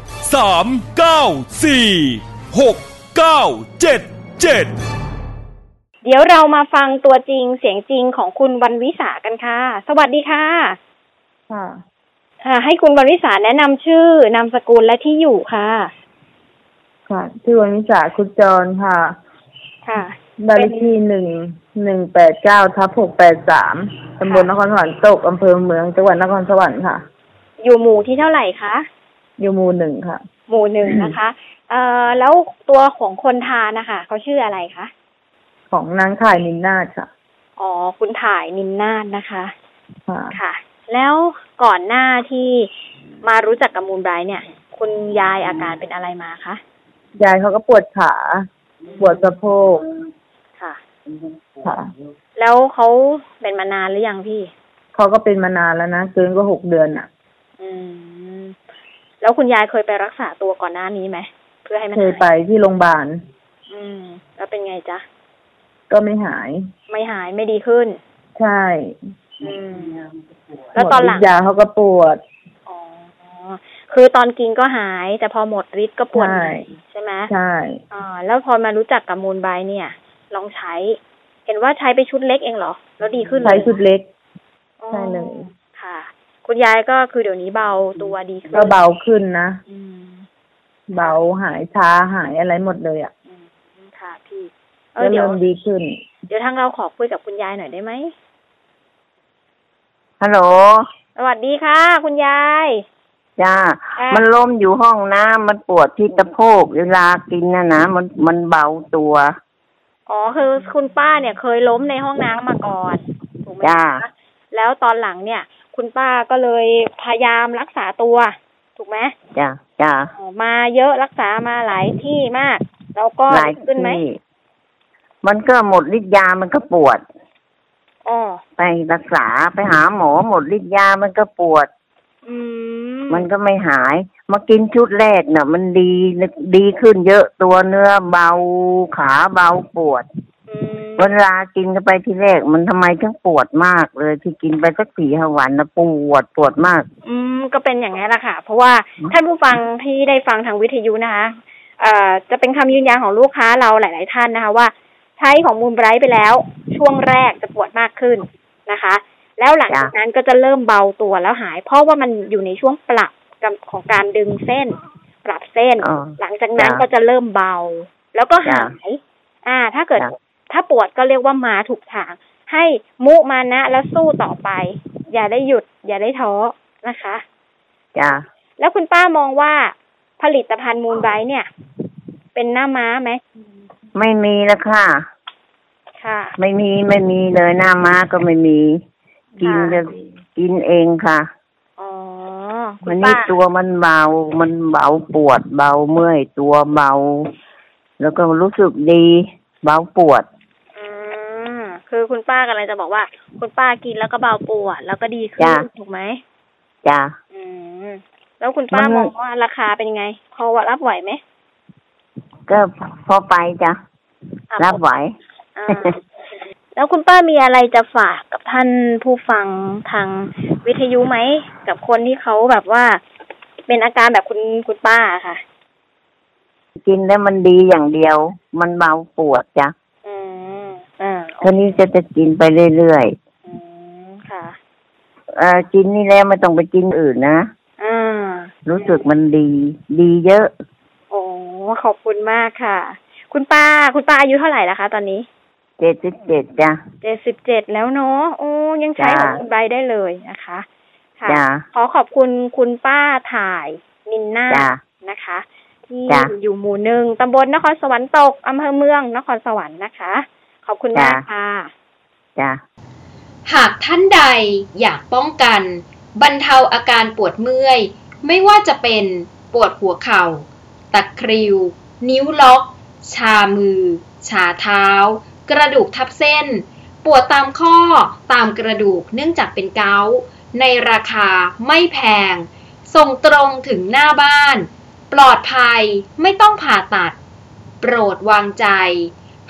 Speaker 4: 3 9 4 6 9 7 7
Speaker 5: เดี๋ยวเรามาฟังตัวจริงเสียงจริงของคุณวันวิสากันค่ะ สวัสดีค่ะ
Speaker 7: ค่ะ
Speaker 5: อ่าให้คุณวันวิสาแนะนำชื่อนามสกุลและที่อยู่ค่ะ
Speaker 7: ค่ะชื่อวันวิสาคุจรค่ะ
Speaker 5: ค่ะ
Speaker 7: บ้านเลขที่หนึ่งหนึ่งแปดเก้าทับหกแปดสามตำบลนครสวรรค์ตกอำเภอเมืองจังหวัดนครสวรรค์ค่ะ
Speaker 5: อยู่หมู่ที่เท่าไหร่คะ
Speaker 7: อยู่หมู่หนึ่งค่ะ
Speaker 5: หมู่หนึ่งนะคะ เอ่อแล้วตัวของคนทานนะคะเขาชื่ออะไรคะ
Speaker 7: ของนางข่ายนินนาถค่ะ
Speaker 5: อ๋อ คุณถ่ายนินนาฏนะคะ
Speaker 7: ค่ะ
Speaker 5: ค่ะ แล้วก่อนหน้าที่มารู้จักกับมูลไบรท์เนี่ย คุณยายอาการเป็นอะไรมาคะ
Speaker 7: ยายเขาก็ปวดขา ปวดสะโพก
Speaker 5: ค่ะ
Speaker 7: ค่ะ
Speaker 5: แล้วเขาเป็นมานานหรือยังพี่
Speaker 7: เขาก็เป็นมานานแล้วนะเกินก็หกเดือนอะ
Speaker 5: อืม แล้วคุณยายเคยไปรักษาตัวก่อนหน้านี้ไหมเพื่อให้มัน
Speaker 7: เคย
Speaker 5: หาย
Speaker 7: ไปที่โรงพยาบาล
Speaker 5: อืม แล้วเป็นไงจ๊ะ
Speaker 7: ก็ไม่หาย
Speaker 5: ไม่หายไม่ดีขึ้น
Speaker 7: ใช่
Speaker 5: อืม แล้วตอนหลัง
Speaker 7: มดฤทธิ์ยาเขาก็ปวด
Speaker 5: อ๋อ คือตอนกินก็หาย แต่พอหมดฤทธิ์ก็ปวด
Speaker 7: ใช่
Speaker 5: ใหม่ใช่ไหม
Speaker 7: ใช่
Speaker 5: อ่าแล้วพอมารู้จักกับมูลไบรท์เนี่ย ลองใช้ เห็นว่าใช้ไปชุดเล็กเองเหรอ แล้วดีขึ้นเลย
Speaker 7: ใช้ชุดเล็ก
Speaker 5: อ๋อ
Speaker 7: ใช่เลย
Speaker 5: ค่ะ คุณยายก็คือเดี๋ยวนี้เบาตัวดีขึ้น
Speaker 7: ก็เบาขึ้นนะ
Speaker 5: อืม
Speaker 7: เบาหายชาหายอะไรหมดเลยอะ
Speaker 5: อืมค่ะพี่เอ
Speaker 7: ก็
Speaker 5: อเดี๋ยว
Speaker 7: เริ่มดีขึ้น
Speaker 5: เดี๋ยวทางเราขอคุยกับคุณยายหน่อยได้ไหม
Speaker 8: ฮัลโหล
Speaker 5: สวัสดีค่ะ คุณยาย
Speaker 8: จ้า
Speaker 5: อะ
Speaker 8: มันล้มอยู่ห้องน้ำมันปวดที่ตะโพกเวลากินนะนะมันมันเบาตัว
Speaker 5: อ๋อคือคุณป้าเนี่ยเคยล้มในห้องน้ำมาก่อนถูกไหม
Speaker 8: จ้า
Speaker 5: คะแล้วตอนหลังเนี่ย คุณป้าก็เลยพยายามรักษาตัว ถูกไหม
Speaker 8: จ้าจ้า
Speaker 5: อ๋อมาเยอะรักษามาหลายที่มาก แล้วก็
Speaker 8: หลาย
Speaker 5: ดีขึ้นไหม
Speaker 8: ที่มันก็หมดฤทธิ์ยามันก็ปวด
Speaker 5: อ๋อ
Speaker 8: ไปรักษาไปหาหมอหมดฤทธิ์ยามันก็ปวด
Speaker 5: อืม
Speaker 8: มันก็ไม่หาย มากินชุดแรกน่ะ มันดีดีขึ้นเยอะตัวเนื้อเบาขาเบาปวด
Speaker 5: อืม
Speaker 8: เวลากินกันไปทีแรกมันทำไมถึงปวดมากเลยที่กินไปสักสี่ห้าวันนะปวดปวดมาก
Speaker 5: อืมก็เป็นอย่างนี้นแหละค่ะ เพราะว่าท่านผู้ฟังที่ได้ฟังทางวิทยุนะคะเอ่อจะเป็นคำยืนยันของลูกค้าเราหลาย ๆ ท่านนะคะว่า ใช้ของมูลไบรท์ไปแล้ว ช่วงแรกจะปวดมากขึ้นนะคะ แล้วหลังจากนั้นก็จะเริ่มเบาตัวแล้วหาย เพราะว่ามันอยู่ในช่วงปรับกับของการดึงเส้น ปรับเส้น
Speaker 8: อ๋อ
Speaker 5: หลังจากนั้น
Speaker 8: จ้ะ
Speaker 5: ก็จะเริ่มเบา แล้วก็
Speaker 8: จ้ะ
Speaker 5: หาย อ่า ถ้าเกิด
Speaker 8: จ้ะ
Speaker 5: ถ้าปวดก็เรียกว่ามาถูกทาง ให้มุมานะแล้วสู้ต่อไป อย่าได้หยุด อย่าได้ท้อนะคะ
Speaker 8: จ้า
Speaker 5: แล้วคุณป้ามองว่าผลิตภัณฑ์มูลไบรท์เนี่ย เป็นหน้าม้าไหม
Speaker 8: ไม่มีแล้วค่ะ
Speaker 5: ค่ะ
Speaker 8: ไม่มีไม่มีเลยหน้าม้าก็ไม่มี กิน
Speaker 5: ค่ะ
Speaker 8: จะกินเองค่ะ
Speaker 5: อ๋อคุ
Speaker 8: วั
Speaker 5: ณ
Speaker 8: น
Speaker 5: ป้า
Speaker 8: นี้ตัวมันเบา มันเบาปวดเบาเมื่อยตัวเบา แล้วก็รู้สึกดี เบาปวด
Speaker 5: อืม คือคุณป้ากำลังจะบอกว่า คุณป้ากินแล้วก็เบาปวดแล้วก็ดีขึ้น
Speaker 8: จ้ะ
Speaker 5: ถูกไหม
Speaker 8: จ้า
Speaker 5: อืมแล้วคุณป้า
Speaker 8: มัน
Speaker 5: มองว่าราคาเป็นยังไง พอรับไหวไหม
Speaker 8: ก็พอไปจ้ะ
Speaker 5: อะ
Speaker 8: รับไหว
Speaker 5: อ่า แล้วคุณป้ามีอะไรจะฝากกับท่านผู้ฟังทางวิทยุไหมกับคนที่เขาแบบว่า เป็นอาการแบบคุณคุณป้าค่ะ
Speaker 8: กินแล้วมันดีอย่างเดียว มันเบาปวดจ้ะ
Speaker 5: อืมอ่า
Speaker 8: ทีนี้จะจะกินไปเรื่อย
Speaker 5: อืมค่ะ
Speaker 8: ๆเอ่อกินนี่แล้วไม่ต้องไปกินอื่นนะ
Speaker 5: อ่า
Speaker 8: รู้สึกมันดี ดีเยอะ
Speaker 5: โอ้ขอบคุณมากค่ะ คุณป้าคุณป้าอายุเท่าไหร่แล้วคะตอนนี้
Speaker 8: เจ็ดสิบเจ็ดจ้ะ
Speaker 5: เจ็ดสิบเจ็ดแล้วเนาะโอ้ยังใช้
Speaker 8: จ้า
Speaker 5: ของคุณใบได้เลยนะคะ ค่ะ
Speaker 8: จ้ะ
Speaker 5: ขอขอบคุณคุณป้าถ่ายนินนา
Speaker 8: จ้ะ
Speaker 5: นะคะ ที่
Speaker 8: จ้ะ
Speaker 5: อยู่หมู่หนึ่งตำบลนครสวรรค์ตกอำเภอเมืองนครสวรรค์นะคะข อบคุณมากค่ะ
Speaker 8: จ้ะ
Speaker 9: หากท่านใดอยากป้องกัน บรรเทาอาการปวดเมื่อย ไม่ว่าจะเป็นปวดหัวเข่าตะคริว นิ้วล็อก ชามือ ชาเท้า กระดูกทับเส้น ปวดตามข้อตามกระดูกเนื่องจากเป็นเกาต์ในราคาไม่แพง ส่งตรงถึงหน้าบ้าน ปลอดภัยไม่ต้องผ่าตัด โปรดวางใจ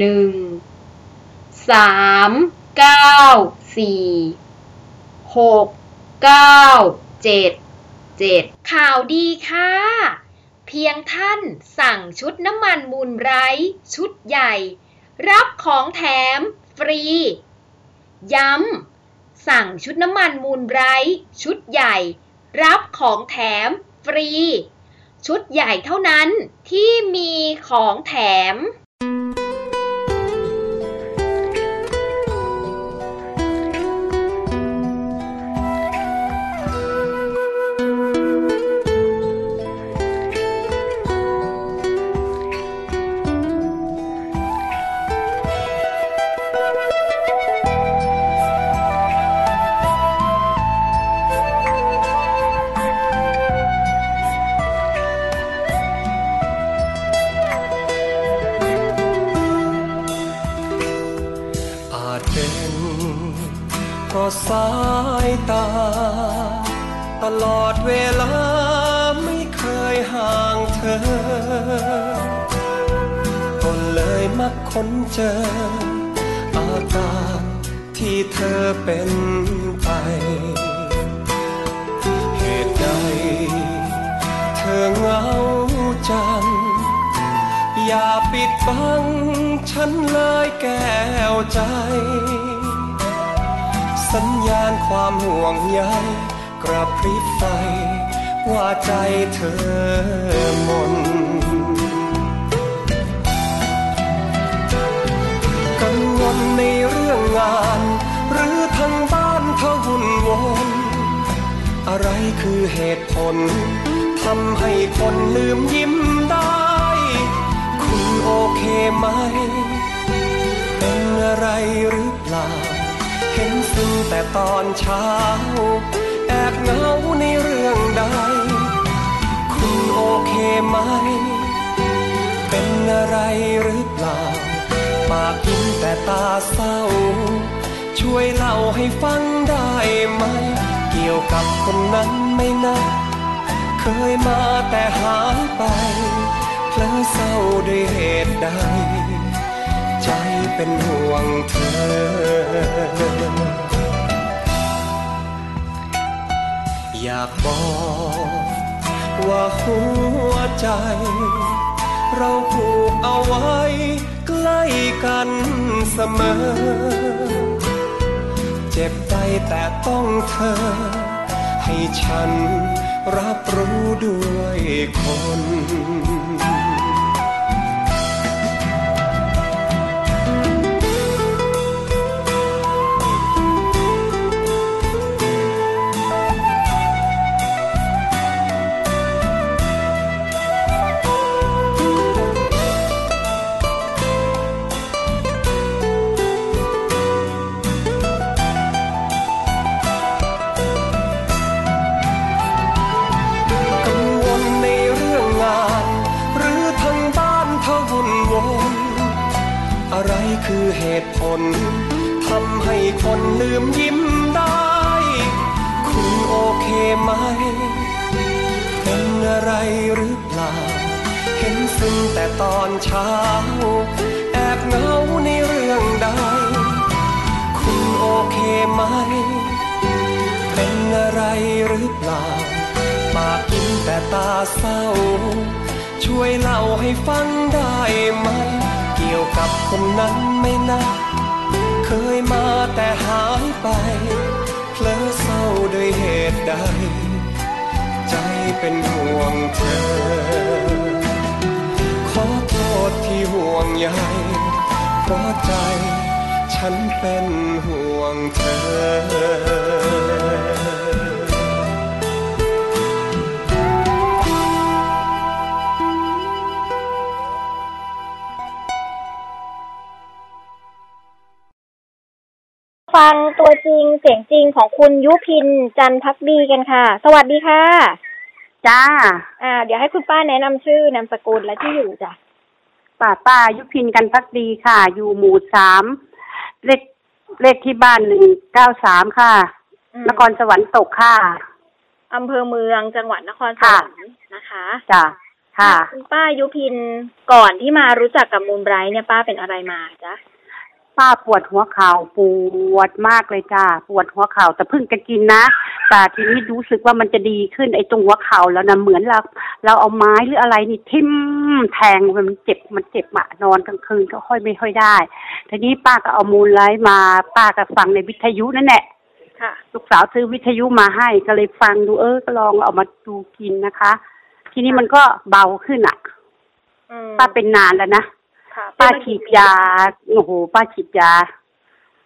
Speaker 9: 1 3 9 4 6 9 7 7ข่าวดีค่ะ เพียงท่านสั่งชุดน้ำมันมูลไรท์ชุดใหญ่ รับของแถมฟรี ย้ำสั่งชุดน้ำมันมูลไรท์ชุดใหญ่ รับของแถมฟรี ชุดใหญ่เท่านั้นที่มีของแถม
Speaker 1: อะไรหรือเปล่า เห็นซึ้งแต่ตอนเช้า แอบเหงาในเรื่องใด คุณโอเคไหม เป็นอะไรหรือเปล่า ปากยิ้มแต่ตาเศร้า ช่วยเล่าให้ฟังได้ไหม เกี่ยวกับคนนั้นไม่นะเคยมาแต่หายไปเพลอเศร้าด้วยเหตุใด ใจเป็นห่วงเธออยากบอกว่าหัวใจ เราผูกเอาไว้ใกล้กันเสมอ เจ็บใจแต่ต้องเธอ ให้ฉันรับรู้ด้วยคน เหตุผลทำให้คนลืมยิ้มได้ คุณโอเคไหม เป็นอะไรหรือเปล่า เห็นซึ้งแต่ตอนเช้า แอบเหงาในเรื่องใด คุณโอเคไหม เป็นอะไรหรือเปล่า ปากยิ้มแต่ตาเศร้า ช่วยเล่าให้ฟังได้ไหม เกี่ยวกับคนนั้นไม่นะเค ยมาแต่หายไป เพลอเศร้าด้วยเหตุใด ใจเป็นห่วงเธอ ขอโทษที่ห่วงใยเพราะใจฉันเป็นห่วงเธอ
Speaker 5: ฟังตัวจริงเสียงจริงของคุณยุพินจันพักดีกันค่ะ สวัสดีค่ะ
Speaker 10: จ้า
Speaker 5: อ่า เดี๋ยวให้คุณป้าแนะนำชื่อนามสกุลและที่อยู่จ้ะ
Speaker 10: ป้าป้ายุพินกันพักดีค่ะ อยู่หมู่สามเลขเลขที่บ้านหนึ่งเก้าสามค่ะ
Speaker 5: อืม
Speaker 10: นครสวรรค์ตกค่ะ
Speaker 5: อำเภอเมืองจังหวัดนครสวรรค์นะคะ
Speaker 10: จ้าค่ะ
Speaker 5: คุณป้ายุพินก่อนที่มารู้จักกับมูลไบรท์เนี่ยป้าเป็นอะไรมาจ๊ะ
Speaker 10: ป้าปวดหัวเข่าปวดมากเลยจ้าปวดหัวเข่าแต่เพิ่งจะกินนะแต่ทีนี้รู้สึกว่ามันจะดีขึ้นไอ้ตรงหัวเข่าแล้วนะเหมือนเราเราเอาไม้หรืออะไรนี่ทิ่มแทงมันเจ็บมันเจ็บอะนอนกลางคืนก็ค่อยไม่ค่อยได้ ทีนี้ป้าก็เอามูลไลท์มาป้าก็ฟังในวิทยุนั่นแหละ
Speaker 5: ค่ะ
Speaker 10: ลูกสาวซื้อวิทยุมาให้ก็เลยฟังดูเออก็ลองเอามาดูกินนะคะ ทีนี้มันก็เบาขึ้นอะ
Speaker 5: อืม
Speaker 10: ป้าเป็นนานแล้วนะ
Speaker 5: ค่ะ
Speaker 10: ป้า
Speaker 5: เป็นม
Speaker 10: ฉี
Speaker 5: กี่
Speaker 10: ด
Speaker 5: ปี
Speaker 10: ยาโอ้โหป้าฉีดยา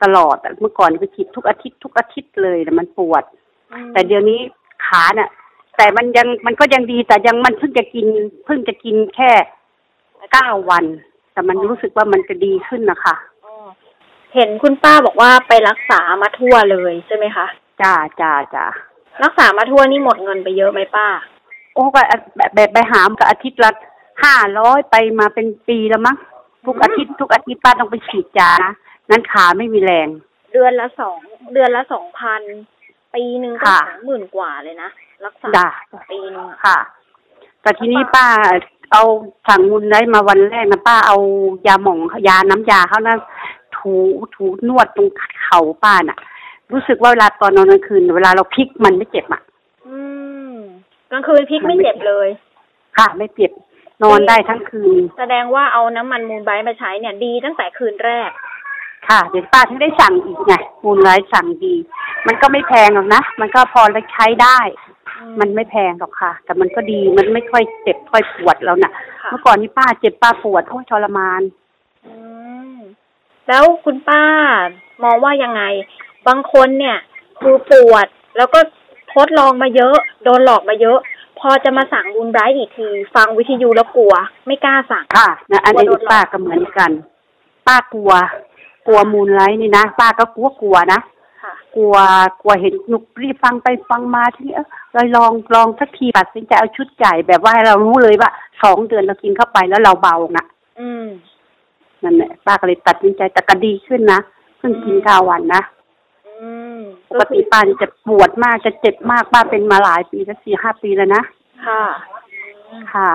Speaker 10: ตลอดอะเมื่อก่อนไปฉีดทุกอาทิตย์ทุกอาทิตย์เลยแต่มันปวด
Speaker 5: อืม
Speaker 10: แต่เดี๋ยวนี้ขาน่ะ แต่มันยังมันก็ยังดีแต่ยังมันเพิ่งจะกินเพิ่งจะกินแค่เก้าวัน แต่มันรู้สึกว่ามันจะดีขึ้นนะคะ
Speaker 5: อ๋อเห็นคุณป้าบอกว่าไปรักษามาทั่วเลยใช่ไหมคะ
Speaker 10: จ้าจ้าจ้า
Speaker 5: รักษามาทั่วนี่หมดเงินไปเยอะไหมป้า
Speaker 10: โอ้ก็แบบแบบไปหามกับอาทิตย์ละห้าร้อยไปมาเป็นปีแล้วมั้ง ทุกอาทิตย์ทุกอาทิตย์ป้าต้องไปฉีดยานะนั้นขาไม่มีแรง
Speaker 5: เดือนละสองเดือนละสองพันปีหนึ่งก็
Speaker 10: ค่ะ
Speaker 5: สองหมื่นกว่าเลยนะรักษา
Speaker 10: จ้า
Speaker 5: ปีหนึงอะ
Speaker 10: ค่ะ แต่ทีนี้ป้าเอาสั่งมุนได้มาวันแรกนะป้าเอายาหม่องยาน้ำยาเขานะถูถูนวดตรงเข่าป้าน่ะ รู้สึกว่าเวลาตอนนอนกลางคืน เวลาเราพลิกมันไม่เจ็บอะ
Speaker 5: อืมกลางคืนพลิกไม่เจ็บเลย
Speaker 10: ค่ะ ไม่เจ็บ นอนได้ทั้งคืน
Speaker 5: แสดงว่าเอาน้ำมันมูลไบรท์มาใช้เนี่ยดีตั้งแต่คืนแรก
Speaker 10: ค่ะ เดี๋ยวป้าถึงได้สั่งอีกไงมูลไลท์สั่งดี มันก็ไม่แพงหรอกนะ มันก็พอใช้ได้ มันไม่แพงหรอกค่ะ แต่มันก็ดีมันไม่ค่อยเจ็บค่อยปวดแล้วน่ะ
Speaker 5: ค่ะ
Speaker 10: เมื่อก่อนนี่ป้าเจ็บป้าปวดโอ้ยทรมาน
Speaker 5: อืมแล้วคุณป้ามองว่ายังไง บางคนเนี่ยคือปวดแล้วก็ทดลองมาเยอะ โดนหลอกมาเยอะ พอจะมาสั่งบุญไบรท์อีกทีฟังวิทยุแล้วกลัว ไม่กล้าสั่ง
Speaker 10: ค่ะนะอันนี้
Speaker 5: กลัวโดนหลอก
Speaker 10: ป้าก็เหมือนกัน ป้ากลัว กลัวมูลไลท์นี่นะป้าก็กลัวกลัวนะ
Speaker 5: ค่ะ
Speaker 10: กลัวกลัวเห็นหนุกรีบฟังไปฟังมาทีนี้เออเลยลองลองสักทีตัดสินใจเอาชุดใหญ่แบบว่าให้เรารู้เลยว่าสองเดือนเรากินเข้าไปแล้วเราเบานะ
Speaker 5: อืม
Speaker 10: นั่นแหละป้าก็เลยตัดสินใจแต่ก็ดีขึ้นนะเพิ่งกินเก้าวันนะ
Speaker 5: อืม
Speaker 10: ปกติป้านี่จะปวดมากจะเจ็บมากป้าเป็นมาหลายปีแล้วสี่ห้าปีแล้วนะ
Speaker 5: ค่ะ
Speaker 10: ค่ะ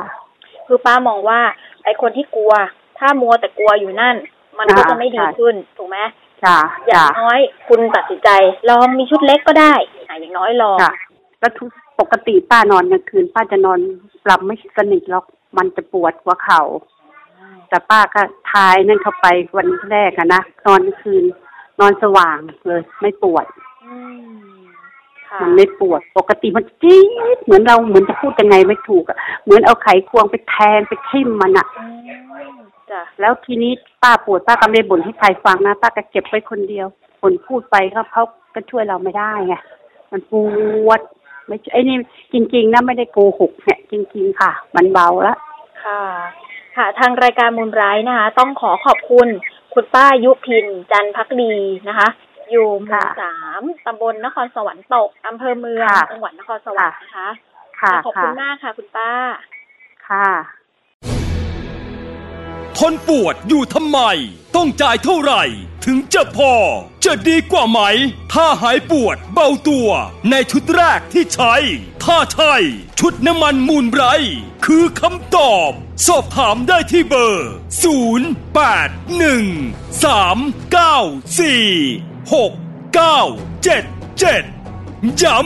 Speaker 5: คือป้ามองว่า ไอ้คนที่กลัว ถ้ามัวแต่กลัวอยู่นั่น มันก็
Speaker 10: อ่า
Speaker 5: จะไม่ดี
Speaker 10: ใช่
Speaker 5: ขึ้นถูกไหม
Speaker 10: จ้า
Speaker 5: อย่า
Speaker 10: จ้า
Speaker 5: งน้อยคุณตัดสินใจ ลองมีชุดเล็กก็ได้อะอย่างน้อยลอง
Speaker 10: จ้าแล้วทุกปกติป้านอนกลางคืน ป้าจะนอนหลับไม่สนิทหรอกมันจะปวดหัวเข่าแต่ป้าก็ทายนั่นเข้าไปวันแรกอะนะนอนกลางคืนนอนสว่างเลย ไม่ปวด
Speaker 5: อื มค่ะ
Speaker 10: มันไม่ปวด ปกติมันจี๊ดเหมือนเราเหมือนจะพูดยังไงไม่ถูกอะเหมือนเอาไขควงไปแทงไปทิ่มมันอะ
Speaker 5: อืมจ้ะ
Speaker 10: แล้วทีนี้ป้าปวดป้าก็ไม่ได้บ่นให้ใครฟังนะป้าก็เก็บไว้คนเดียวคนพูดไปก็เขาก็ช่วยเราไม่ได้ไงมันปวดไม่ไอ้นี่จริง ๆนะไม่ได้โกหกเนี่ยจริง ๆ ค่ะ มันเบาละ
Speaker 5: ค่ะ ค่ะ ทางรายการมูลไบรท์นะคะ ต้องขอขอบคุณคุณป้ายุพินจันพักดีนะคะ อยู่หมู่สามตำบลนครสวรรค์ตกอำเภอเมือง
Speaker 10: ค่ะ
Speaker 5: จังหวัดนครสวรรค์นะคะ
Speaker 10: ค่ะ
Speaker 5: ขอบ
Speaker 10: ค่ะ
Speaker 5: คุณมากค่ะ คุณป้า
Speaker 10: ค่ะ
Speaker 4: ทนปวดอยู่ทำไม ต้องจ่ายเท่าไหร่ ถึงจะพอ จะดีกว่าไหม ถ้าหายปวดเบาตัว ในชุดแรกที่ใช้ ถ้าใช่ชุดน้ำมันมูลไบรท์คือคำตอบ สอบถามได้ที่เบอร์ 0 8 1 3 9 4 6 9 7 7 ย้ำ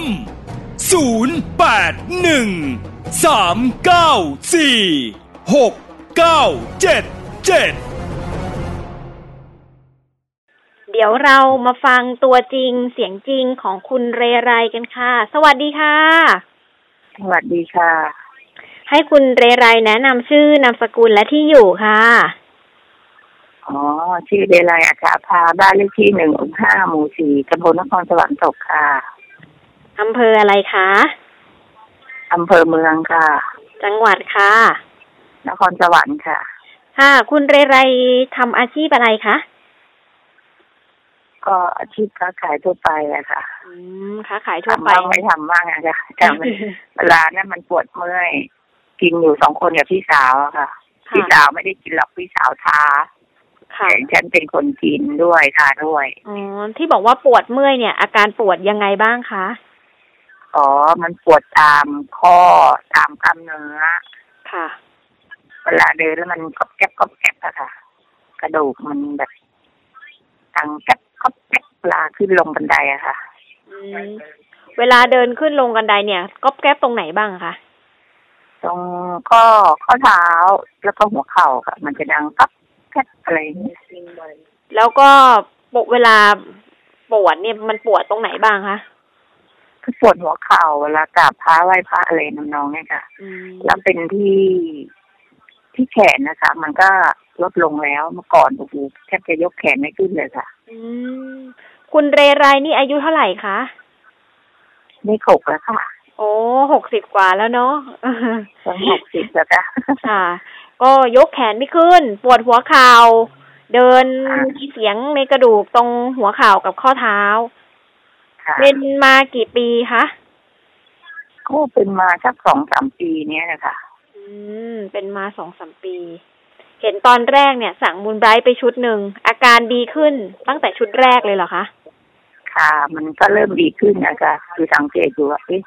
Speaker 4: 0 8 1 3 9 4 6 9 7 7
Speaker 5: เดี๋ยวเรามาฟังตัวจริงเสียงจริงของคุณเรไรกันค่ะ สวัสดีค่ะ
Speaker 11: สวัสดีค่ะ
Speaker 5: ให้คุณเรไรแนะนำชื่อนามสกุลและที่อยู่ค่ะ
Speaker 11: อ๋อ ชื่อเดลัยอาชาภาบ้านเลขที่หนึ่งห้าหมู่สี่ตำบลนครสวรรค์ตกค่ะ
Speaker 5: อำเภออะไรคะ
Speaker 11: อำเภอเมืองค่ะ
Speaker 5: จังหวัดค่ะ
Speaker 11: นครสวรรค์ค่ะ
Speaker 5: ค่ะ คุณเรไรทำอาชีพอะไรคะ
Speaker 11: ก็อาชีพค้าขายทั่วไปอะค่ะ
Speaker 5: อืมค้าขายทั่ว
Speaker 11: ทำ
Speaker 5: ไป
Speaker 11: บ้างไม่ทำบ้างอะค่ะแต่มันเวลานั้นมันปวดเมื่อย กินอยู่สองคนกับพี่สาวอะค่ะ พี่สาวไม่ได้กินหรอกพี่สาวทา
Speaker 5: ค่ะ
Speaker 11: แต่ฉันเป็นคนกินด้วยทาด้วย
Speaker 5: อ๋อที่บอกว่าปวดเมื่อยเนี่ย อาการปวดยังไงบ้างคะ
Speaker 11: อ๋อ มันปวดตามข้อตามกล้ามเนื้อ
Speaker 5: ค่ะ
Speaker 11: เวลาเดินแล้วมันกรอบแก๊บกรอบแก๊บอะค่ะ กระดูกมันแบบตังแก๊บกรอบแก๊บเวลาขึ้นลงบันไดอะค่ะ
Speaker 5: อืมเวลาเดินขึ้นลงกันไดเนี่ยก๊อบแก๊บตรงไหนบ้างคะ
Speaker 11: ตรงข้อข้อเท้าแล้วก็หัวเข่าค่ะ มันจะดังก๊อบแก๊บ อะไรอย่างเงี้ย
Speaker 5: แล้วก็ปวดเวลาปวดเนี่ยมันปวดตรงไหนบ้างคะ
Speaker 11: คือปวดหัวเข่าเวลากราบพระไหว้พระอะไรน้องๆเนี่ยค่ะ
Speaker 5: อืม
Speaker 11: แล้วเป็นที่ที่แขนนะคะ มันก็ลดลงแล้วเมื่อก่อนโอ้โหแทบจะยกแขนไม่ขึ้นเลยค่ะ
Speaker 5: อืมคุณเรไรนี่อายุเท่าไหร่คะ
Speaker 11: นี่ขกแล้วค่ะ
Speaker 5: โอ้หกสิบกว่าแล้วเนาะ
Speaker 11: ต้องหกสิบแล้วค่ะ
Speaker 5: ค่ะ ก็ยกแขนไม่ขึ้น ปวดหัวเข่าเดินมีเสียงในกระดูกตรงหัวเข่ากับข้อเท้า
Speaker 11: ค่ะ
Speaker 5: เป็นมากี่ปีคะ
Speaker 11: ก็เป็นมาสักสองสามปีเนี้ยนะคะ
Speaker 5: อืม เป็นมาสองสามปี เห็นตอนแรกเนี่ย สั่งมูลไบรท์ไปชุดหนึ่ง อาการดีขึ้นตั้งแต่ชุดแรกเลยเหรอคะ
Speaker 11: ค่ะ มันก็เริ่มดีขึ้นนะคะคือสังเกตอยู่ว่าเอ๊ะ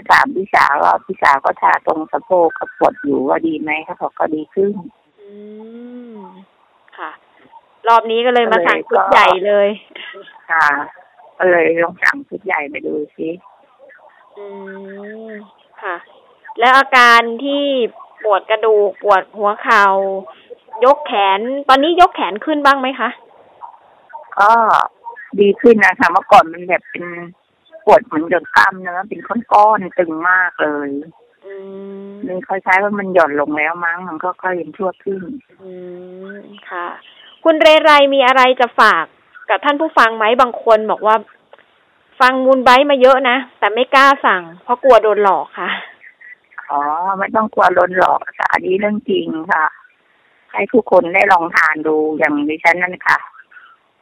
Speaker 11: ก็ถามพี่สาวว่าพี่สาวก็ทาตรงสะโพกก็ปวดอยู่ว่าดีไหมเขาบอกก็ดีขึ้น
Speaker 5: อืมค่ะ รอบนี้ก็เลยมาสั่งชุด
Speaker 11: ก็เลยก็
Speaker 5: ใหญ่เลย
Speaker 11: ค่ะ ก็เลยลองสั่งชุดใหญ่ไปดูซิ
Speaker 5: อืมค่ะ แล้วอาการที่ปวดกระดูกปวดหัวเข่ายกแขน ตอนนี้ยกแขนขึ้นบ้างไหมคะ
Speaker 11: ก็ดีขึ้นนะคะเมื่อก่อนมันแบบเป็นป วดเหมือนกับกล้ามเนื้อเป็นก้อนๆตึงมากเลย
Speaker 5: อืม
Speaker 11: นี่ค่อยๆว่ามันหย่อนลงแล้วมั้ง มันก็ค่อยยังชั่วขึ้น
Speaker 5: อืมค่ะ คุณเรไรมีอะไรจะฝากกับท่านผู้ฟังไหมบางคนบอกว่า ฟังมูลไบรท์มาเยอะนะ แต่ไม่กล้าสั่ง เพราะกลัวโดนหลอกค่ะ
Speaker 11: อ๋อ ไม่ต้องกลัวโดนหลอกค่ะอันนี้เรื่องจริงค่ะ ให้ทุกคนได้ลองทานดูอย่างดิฉันนั่นค่ะ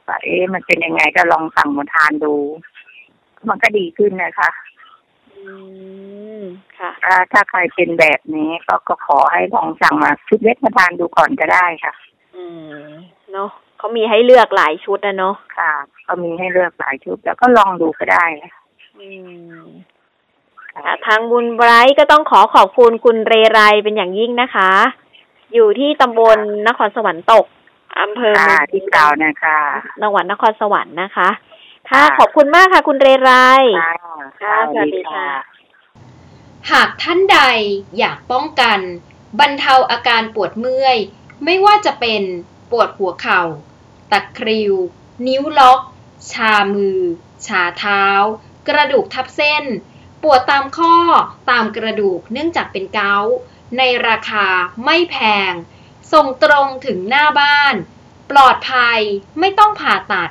Speaker 11: ว่าเอ๊ะมันเป็นยังไงก็ลองสั่งมาทานดู มันก็ดีขึ้นนะคะ
Speaker 5: อืมค่ะ
Speaker 11: ถ้าถ้าใครเป็นแบบนี้ก็ก็ขอให้ลองสั่งมาชุดเล็กมาทานดูก่อนก็ได้ค่ะ
Speaker 5: อืมเนาะเขามีให้เลือกหลายชุดนะเนาะ
Speaker 11: ค่ะก็มีให้เลือกหลายชุดแล้วก็ลองดูก็ได้ค่ะ
Speaker 5: อืมค่ะทางบุญไบรท์ก็ต้องขอขอบคุณคุณเรไรเป็นอย่างยิ่งนะคะ อยู่ที่ตำบลนครสวรรค์ตกอำเภอ
Speaker 11: ค่ะ
Speaker 5: เมือง
Speaker 11: ที่เก่านะคะ
Speaker 5: จังหวัดนครสวรรค์นะคะ ค่ะ ขอบคุณมากค่ะ คุณเรไร
Speaker 11: ค่ะ
Speaker 5: ค่ะสวัสดีค่ะ
Speaker 9: หากท่านใดอยากป้องกัน บรรเทาอาการปวดเมื่อย ไม่ว่าจะเป็นปวดหัวเข่า ตะคริว นิ้วล็อก ชามือ ชาเท้า กระดูกทับเส้น ปวดตามข้อตามกระดูกเนื่องจากเป็นเกาต์ในราคาไม่แพง ส่งตรงถึงหน้าบ้าน ปลอดภัยไม่ต้องผ่าตัด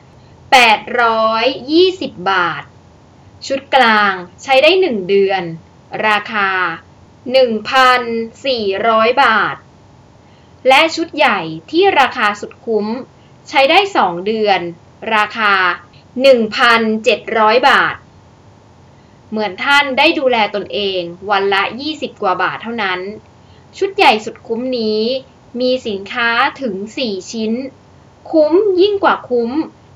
Speaker 9: 820 บาท ชุดกลางใช้ได้ 1 เดือน ราคา 1,400 บาท และชุดใหญ่ที่ราคาสุดคุ้ม ใช้ได้ 2 เดือน ราคา 1,700 บาท เหมือนท่านได้ดูแลตนเองวันละ 20 กว่าบาทเท่านั้น ชุดใหญ่สุดคุ้มนี้ มีสินค้าถึง 4 ชิ้น คุ้มยิ่งกว่าคุ้ม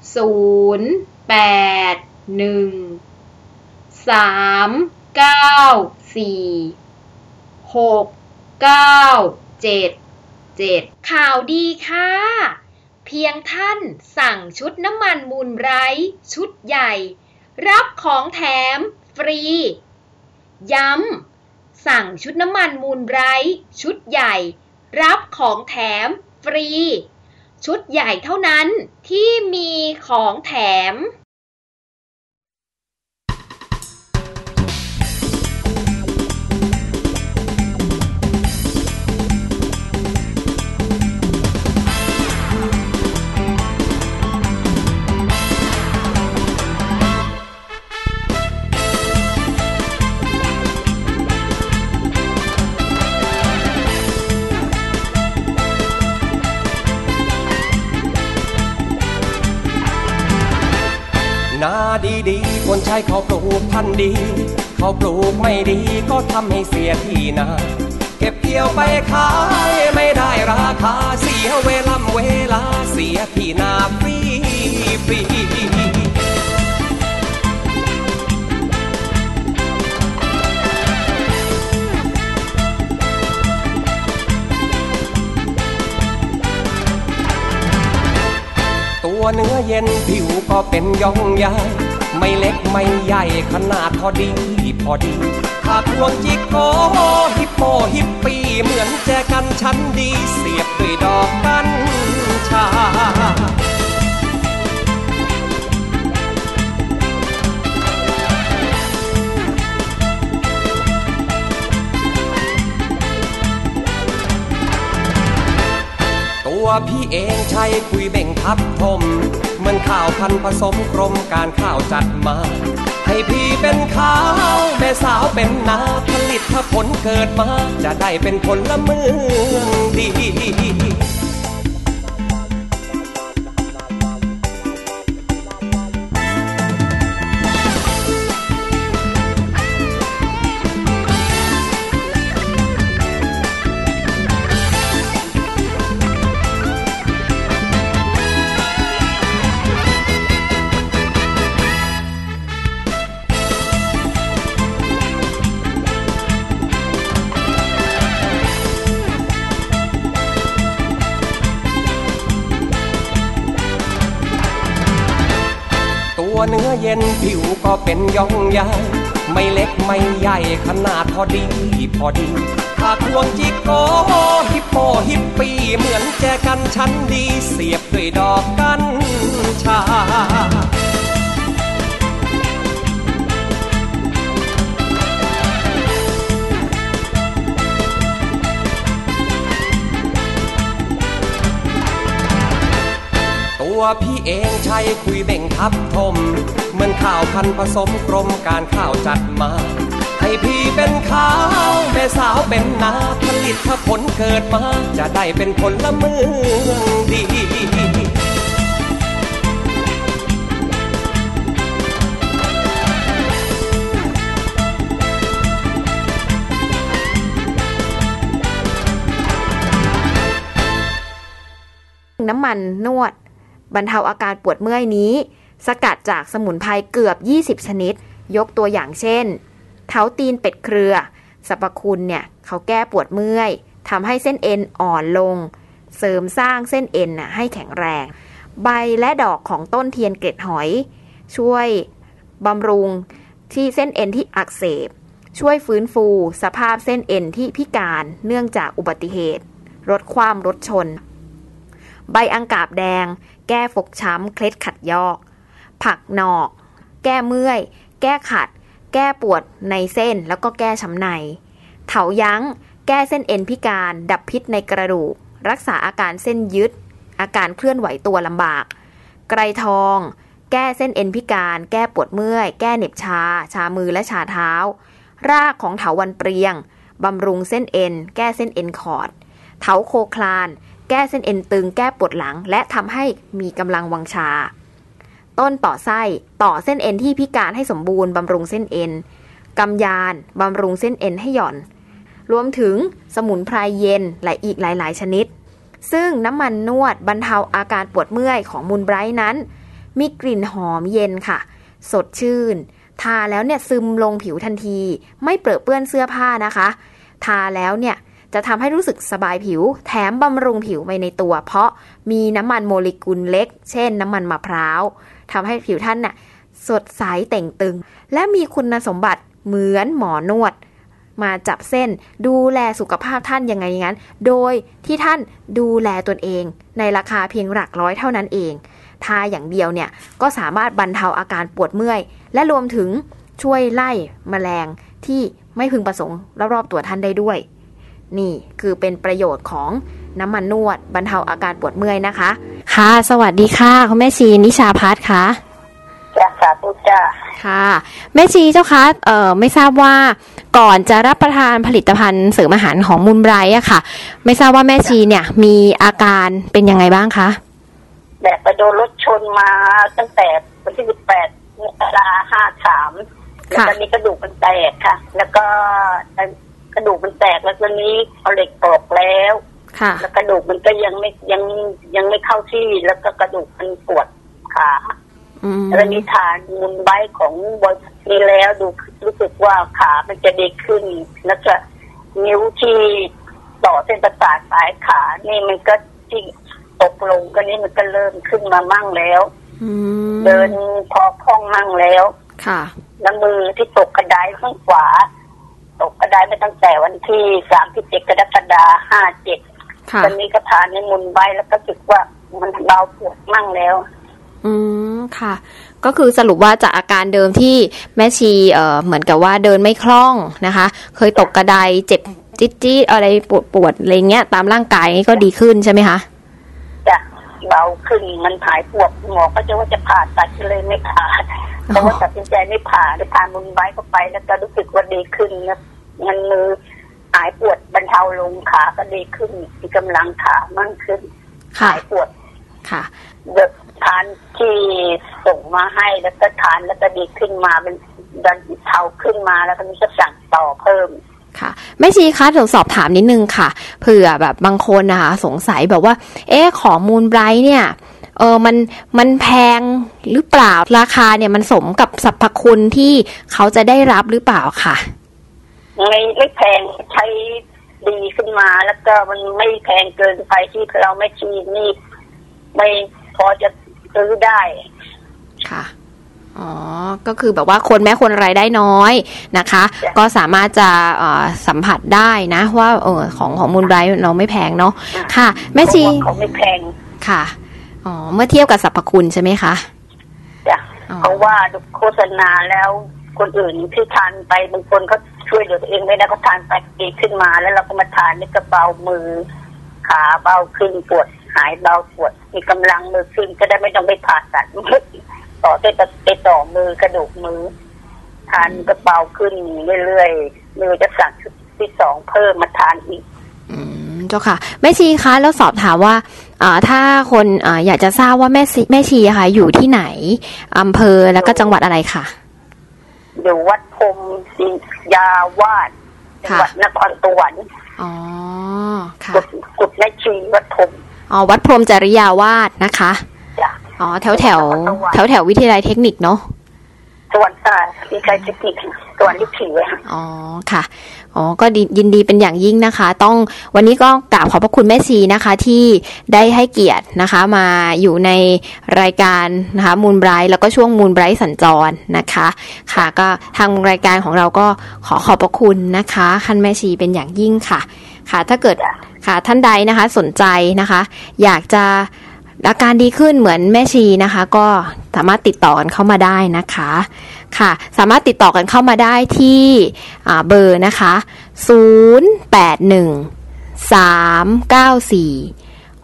Speaker 9: 0 8 1 3 9 4 6 9 7 7ข่าวดีค่ะ เพียงท่านสั่งชุดน้ำมันมูลไบรท์ชุดใหญ่ รับของแถมฟรี ย้ำสั่งชุดน้ำมันมูลไบรท์ชุดใหญ่ รับของแถมฟรี ชุดใหญ่เท่านั้นที่มีของแถม
Speaker 1: ช้เขาปลูกพันธุ์ดี เขาปลูกไม่ดีก็ทำให้เสียที่นา เก็บเกี่ยวไปขายไม่ได้ราคาเสียเวลาเวลาเสียที่นาฟรีฟรีตัวเนื้อเย็นผิวก็เป็นย่องใหญ่ ไม่เล็กไม่ใหญ่ขนาดพอดี พอดี ถ้าควงจิกโกฮิปโปฮิปปี้เหมือนแจกันชั้นดี เสียบด้วยดอกกัญชา พี่เองใช้คุยเบ่งทับทมเหมือนข้าวพันผสมกรมการข้าวจัดมา ให้พี่เป็นข้าวแม่สาวเป็นนาผลิตถ้าผลเกิดมา จะได้เป็นผลละเมืองดี เป็นผิวก็เป็นย่องใหญ่ไม่เล็กไม่ใหญ่ขนาดพอดีพอดี ถ้าควงจิกโกฮิปโปฮิปปี้เหมือนแจกันชั้นดีเสียบด้วยดอกกัญชาตัวพี่เองใช้คุยเบ่งทับทม มือนข้าวพันผสมกรมการข้าวจัดมา ให้พี่เป็นข้าวแม่สาวเป็นนาผลิตถ้าผลเกิดมา จะได้เป็นผลละเมืองดี
Speaker 2: น้ำมันนวด บรรเทาอาการปวดเมื่อยนี้ สกัดจากสมุนไพรเกือบ 20 ชนิด ยกตัวอย่างเช่น เท้าตีนเป็ดเครือสรรพคุณเนี่ยเขาแก้ปวดเมื่อยทำให้เส้นเอ็นอ่อนลง เสริมสร้างเส้นเอ็นน่ะให้แข็งแรง ใบและดอกของต้นเทียนเกล็ดหอย ช่วยบำรุงที่เส้นเอ็นที่อักเสบ ช่วยฟื้นฟูสภาพเส้นเอ็นที่พิการเนื่องจากอุบัติเหตุลดความรถชน ใบอังกาบแดง แก้ฟกช้ำ เคล็ดขัดยอก ผักหนอก แก้เมื่อย แก้ขัด แก้ปวดในเส้นแล้วก็แก้ช้ำใน เถายั้ง แก้เส้นเอ็นพิการ ดับพิษในกระดูก รักษาอาการเส้นยึด อาการเคลื่อนไหวตัวลำบาก ไกรทอง แก้เส้นเอ็นพิการ แก้ปวดเมื่อย แก้เหน็บชา ชามือและชาเท้า รากของเถาวันเปรียงบำรุงเส้นเอ็น แก้เส้นเอ็นคอร์ด เถาโคคลาน แก้เส้นเอ็นตึง แก้ปวดหลัง และทำให้มีกำลังวังชา ต้นต่อไส้ต่อเส้นเอ็นที่พิการให้สมบูรณ์บำรุงเส้นเอ็นกำยานบำรุงเส้นเอ็นให้หย่อน รวมถึงสมุนไพรเย็นและอีกหลาย ๆ ชนิด ซึ่งน้ำมันนวดบรรเทาอาการปวดเมื่อยของมูลไบรท์นั้น มีกลิ่นหอมเย็นค่ะ สดชื่น ทาแล้วเนี่ยซึมลงผิวทันที ไม่เปรอะเปื้อนเสื้อผ้านะคะ ทาแล้วเนี่ยจะทำให้รู้สึกสบายผิว แถมบำรุงผิวไปในตัว เพราะมีน้ำมันโมเลกุลเล็ก เช่น น้ำมันมะพร้าว ทำให้ผิวท่านน่ะสดใสเต่งตึง และมีคุณสมบัติเหมือนหมอนวด มาจับเส้นดูแลสุขภาพท่านยังไงย่างนั้น โดยที่ท่านดูแลตนเอง ในราคาเพียงหลักร้อยเท่านั้นเองทาอย่างเดียวเนี่ยก็สามารถบรรเทาอาการปวดเมื่อย และรวมถึงช่วยไล่มแมลงที่ไม่พึงประสงค์รอบๆตัวท่านได้ด้วย นี่คือเป็นประโยชน์ของน้ำมันนวดบรรเทาอาการปวดเมื่อยนะคะ ค่ะ สวัสดีค่ะคุณแม่ชีนิชาพัฒน์ค่ะ
Speaker 7: จ้าสาธุจ้า
Speaker 2: ค่ะแม่ชีเจ้าคะเอ่อไม่ทราบว่าก่อนจะรับประทานผลิตภัณฑ์เสริมอาหารของมูลไบรท์อะค่ะ ไม่ทราบว่าแม่ชีเนี่ย มีอาการเป็นยังไงบ้างคะ
Speaker 7: แบบไปโดนรถชนมาตั้งแต่วันที่18มกราห้าสามแล้วตอนนี้กระดูกมันแตกค่ะ แล้วก็ก ระดูกมันแตกแล้วตอนนี้เอาเหล็กออกแล้ว
Speaker 2: ค่ะ
Speaker 7: แล้วกระดูกมันก็ยังไม่ยังยังไม่เข้าที่แล้วก็กระดูกมันปวดขา
Speaker 2: อืม
Speaker 7: แล้วมีทานมุนใบของบริษัทนี้แล้วดูรู้สึกว่าขามันจะดีขึ้น แล้วก็นิ้วที่ต่อเส้นประสาทสายขานี่มันก็ที่ตกลงก็นี่มันก็เริ่มขึ้นมามั่งแล้ว
Speaker 2: อืม
Speaker 7: เดินพอคล่องมั่งแล้ว
Speaker 2: ค่ะ
Speaker 7: แล้วมือที่ตกกระไดข้างขวา ตกกระไดมาตั้งแต่วันที่สามที่เจ็ดกรกฎาห้าเจ็ด
Speaker 2: ค่ะ
Speaker 7: ตอนนี้ก็ทานในมุนใบแล้วก็รู้สึกว่ามันเบาปวดมั่งแล้ว
Speaker 2: อืมค่ะ ก็คือสรุปว่าจากอาการเดิมที่แม่ชีเอ่อเหมือนกับว่าเดินไม่คล่องนะคะ เคยตกกระไดเจ็บจี๊ดจี๊ดอะไรปวดปวดอะไรเงี้ยตามร่างกายนี่ก็ดีขึ้นใช่ไหมคะ
Speaker 7: จะ เบาขึ้นมันหายปวดหมอก็จะว่าจะผ่าตัดก็เลยไม่ผ่าเพราะว่าตัดสินใจไม่ผ่าได้ทานมุนไบเข้าไป แล้วก็รู้สึกว่าดีขึ้นนะมันมือหายปวดบรรเทาลงขาก็ดีขึ้นมีกำลังขามั่งขึ้น
Speaker 2: ค่ะ
Speaker 7: หายปวด
Speaker 2: ค่ะ
Speaker 7: เด็กทานที่ส่งมาให้แล้วก็ทานแล้วก็ดีขึ้นมาเป็นดันเทาขึ้นมาแล้วก็มีก็สั่งต่อเพิ่ม
Speaker 2: ค่ะแม่ชีคะเดี๋ยวสอบถามนิดนึงค่ะเผื่อแบบบางคนนะคะสงสัยแบบว่า เอ๊ะของมูลไบรท์เนี่ยเออมันมันแพงหรือเปล่าราคาเนี่ยมันสมกับสรรพคุณที่เขาจะได้รับหรือเปล่าค่ะ
Speaker 7: ไม่ไม่แพงใช้ดีขึ้นมาแล้วก็มันไม่แพงเกินไปที่เราไม่ชีนี่ไม่พอจะซื้อได้
Speaker 2: ค่ะ อ๋อ ก็คือแบบว่าคนแม้คนรายได้น้อยนะคะ
Speaker 7: จ้ะ
Speaker 2: ก็สามารถจะเอ่อสัมผัสได้นะ ว่าเออของของมูลไบรท์เราไม่แพงเนาะค่ะ แม่ชี
Speaker 7: เพราะว่าเขาไม่แพง
Speaker 2: ค่ะอ๋อเมื่อเทียบกับสรรพคุณใช่ไหมคะ
Speaker 7: จ้ะ
Speaker 2: อ๋อ
Speaker 7: เพราะว่าดูโฆษณาแล้วคนอื่นที่ทานไปบางคนเขาช่วยเหลือตัวเองไม่ได้ก็ทานไปดีขึ้นมาแล้วเราก็มาทานนี่ก็เบามือ ขาเบาขึ้นปวดหายเบาปวดมีกำลังมือขึ้นก็ได้ไม่ต้องไปผ่าตัด
Speaker 12: ต่อได้ไปต่อมือกระดูกมือทานก็เบาขึ้นเรื่อยๆมือจะสั่งชุดที่สองเพิ่มมาทานอีก
Speaker 2: อืมเจ้าค่ะ แม่ชีคะแล้วสอบถามว่าอ่าถ้าคนอ่าอยากจะทราบว่าแม่ชีแม่ชีอะค่ะ อยู่ที่ไหนอำเภอแล้วก็จังหวัดอะไรค่ะ
Speaker 12: อยู่วัดพรมศิยาวาดจังหวัดนครสวรรค์
Speaker 2: อ๋อค่ะ
Speaker 12: กุดกุดแม่ชีวัดพรม
Speaker 2: อ๋อวัดพรหมจริยาวาสนะคะ
Speaker 12: จ้ะ
Speaker 2: อ๋อแถวแถวแถวแถววิทยาลัยเทคนิคเนาะ
Speaker 12: สวรรค์อ่ามีใครเทคนิคสวรรค์ลิขิตไว้ค่ะ
Speaker 2: อ๋อค่ะอ๋อ ก็ดียินดีเป็นอย่างยิ่งนะคะ ต้องวันนี้ก็กราบขอบพระคุณแม่ชีนะคะ ที่ได้ให้เกียรตินะคะ มาอยู่ในรายการนะคะมูลไบรท์แล้วก็ช่วงมูลไบรท์สัญจรนะคะ ค่ะ ก็ทางรายการของเราก็ขอขอบพระคุณนะคะท่านแม่ชีเป็นอย่างยิ่งค่ะ ค่ะ ถ้าเกิดค่ะท่านใดนะคะสนใจนะคะ อยากจะ อาการดีขึ้นเหมือนแม่ชีนะคะ ก็สามารถติดต่อกันเข้ามาได้นะคะค่ะ สามารถติดต่อกันเข้ามาได้ที่เบอร์นะคะ 081 394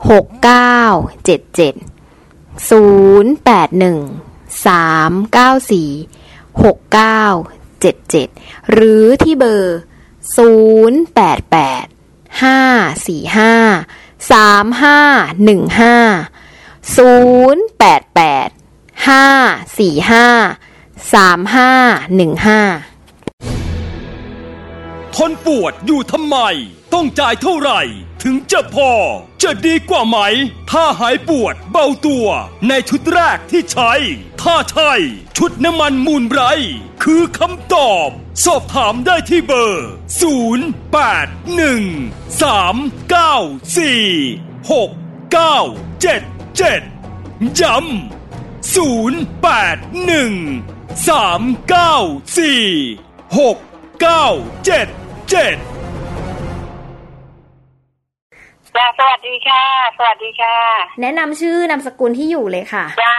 Speaker 2: 6977 081 394 6977 หรือที่เบอร์ 088 545 3515 088 545 3515
Speaker 4: ทนปวดอยู่ทำไม ต้องจ่ายเท่าไหร่ ถึงจะพอ จะดีกว่าไหม ถ้าหายปวดเบาตัว ในชุดแรกที่ใช้ ถ้าใช่ ชุดน้ำมันมูลไบร์คือคำตอบ สอบถามได้ที่เบอร์ 0 8 1 3 9 4 6 9 7 7ย้ำ0 8 1 3 9 4 6 9 7 7
Speaker 12: จ้าสวัสดีค่ะ สวัสดีค่ะ
Speaker 2: แนะนำชื่อนามสกุลที่อยู่เลยค่ะ
Speaker 12: จ้า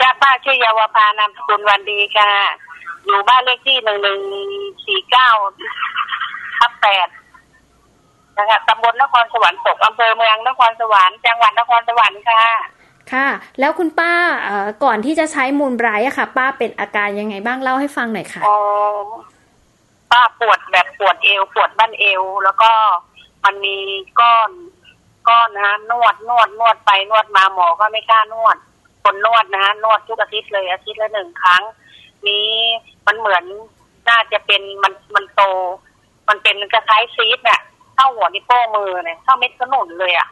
Speaker 12: จ้าป้าชื่อเยาวภานามสกุลวันดีค่ะ อยู่บ้านเลขที่หนึ่งหนึ่งสี่เก้าทับแปด นะคะตำบลนครสวรรค์ตกอำเภอเมืองนครสวรรค์จังหวัดนครสวรรค์ค่ะ
Speaker 2: ค่ะ แล้วคุณป้าเอ่อก่อนที่จะใช้มูลไบรท์อะค่ะ ป้าเป็นอาการยังไงบ้างเล่าให้ฟังหน่อยค่ะ
Speaker 12: อ๋อป้าปวดแบบปวดเอวปวดบ้านเอว แล้วก็มันมีก้อนก้อนนะฮะนวดนวดนวดไปนวดมาหมอก็ไม่กล้านวด คนนวดนะฮะนวดทุกอาทิตย์เลยอาทิตย์ละหนึ่งครั้ง นี้มันเหมือนน่าจะเป็นมันมันโต มันเป็นกระคล้ายซีดเนี่ย เท่าหัวนิ้วโป้งมือเนี่ยเท่าเม็ดขนุนเลยอะ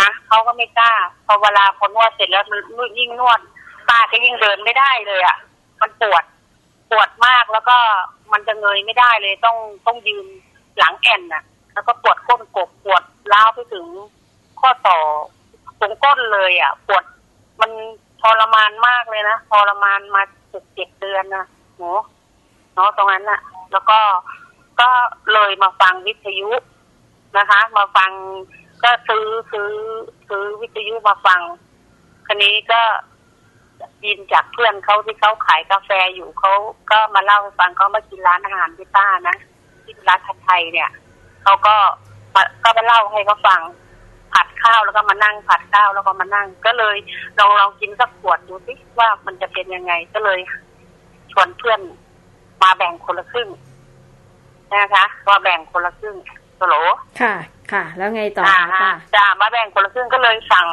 Speaker 12: นะเขาก็ไม่กล้า พอเวลาพอนวดเสร็จแล้วมันยิ่งนวดป้าก็ยิ่งเดินไม่ได้เลยอะ มันปวดปวดมากแล้วก็มันจะเงยไม่ได้เลยต้องต้องยืนหลังแอนน่ะ แล้วก็ปวดก้นกบปวดล้าวไปถึงข้อต่อตรงก้นเลยอะ ปวดมันทรมานมากเลยนะทรมานมาสิบเจ็ดเดือนนะโหเนาะตรงนั้นน่ะ แล้วก็ก็เลยมาฟังวิทยุ นะคะ มาฟังก็ซื้อซื้อซื้อวิทยุมาฟังคันนี้ก็ยินจากเพื่อนเขาที่เขาขายกาแฟอยู่เขาก็มาเล่าให้ฟังเขามากินร้านอาหารที่ป้านะที่ร้านผัดไทยเนี่ยเขาก็มาก็มาเล่าให้เขาฟัง ผัดข้าวแล้วก็มานั่งผัดข้าวแล้วก็มานั่ง ก็เลยลองลองกินสักขวดดูสิว่ามันจะเป็นยังไงก็เลย ชวนเพื่อนมาแบ่งคนละครึ่งนะคะว่าแบ่งคนละครึ่ง โหล
Speaker 2: ค่ะ ค่ะ แล้วไงต่อ
Speaker 12: อ่า
Speaker 2: คะป้า
Speaker 12: ฮะจ้ามาแบ่งคนละครึ่งก็เลยสั่ง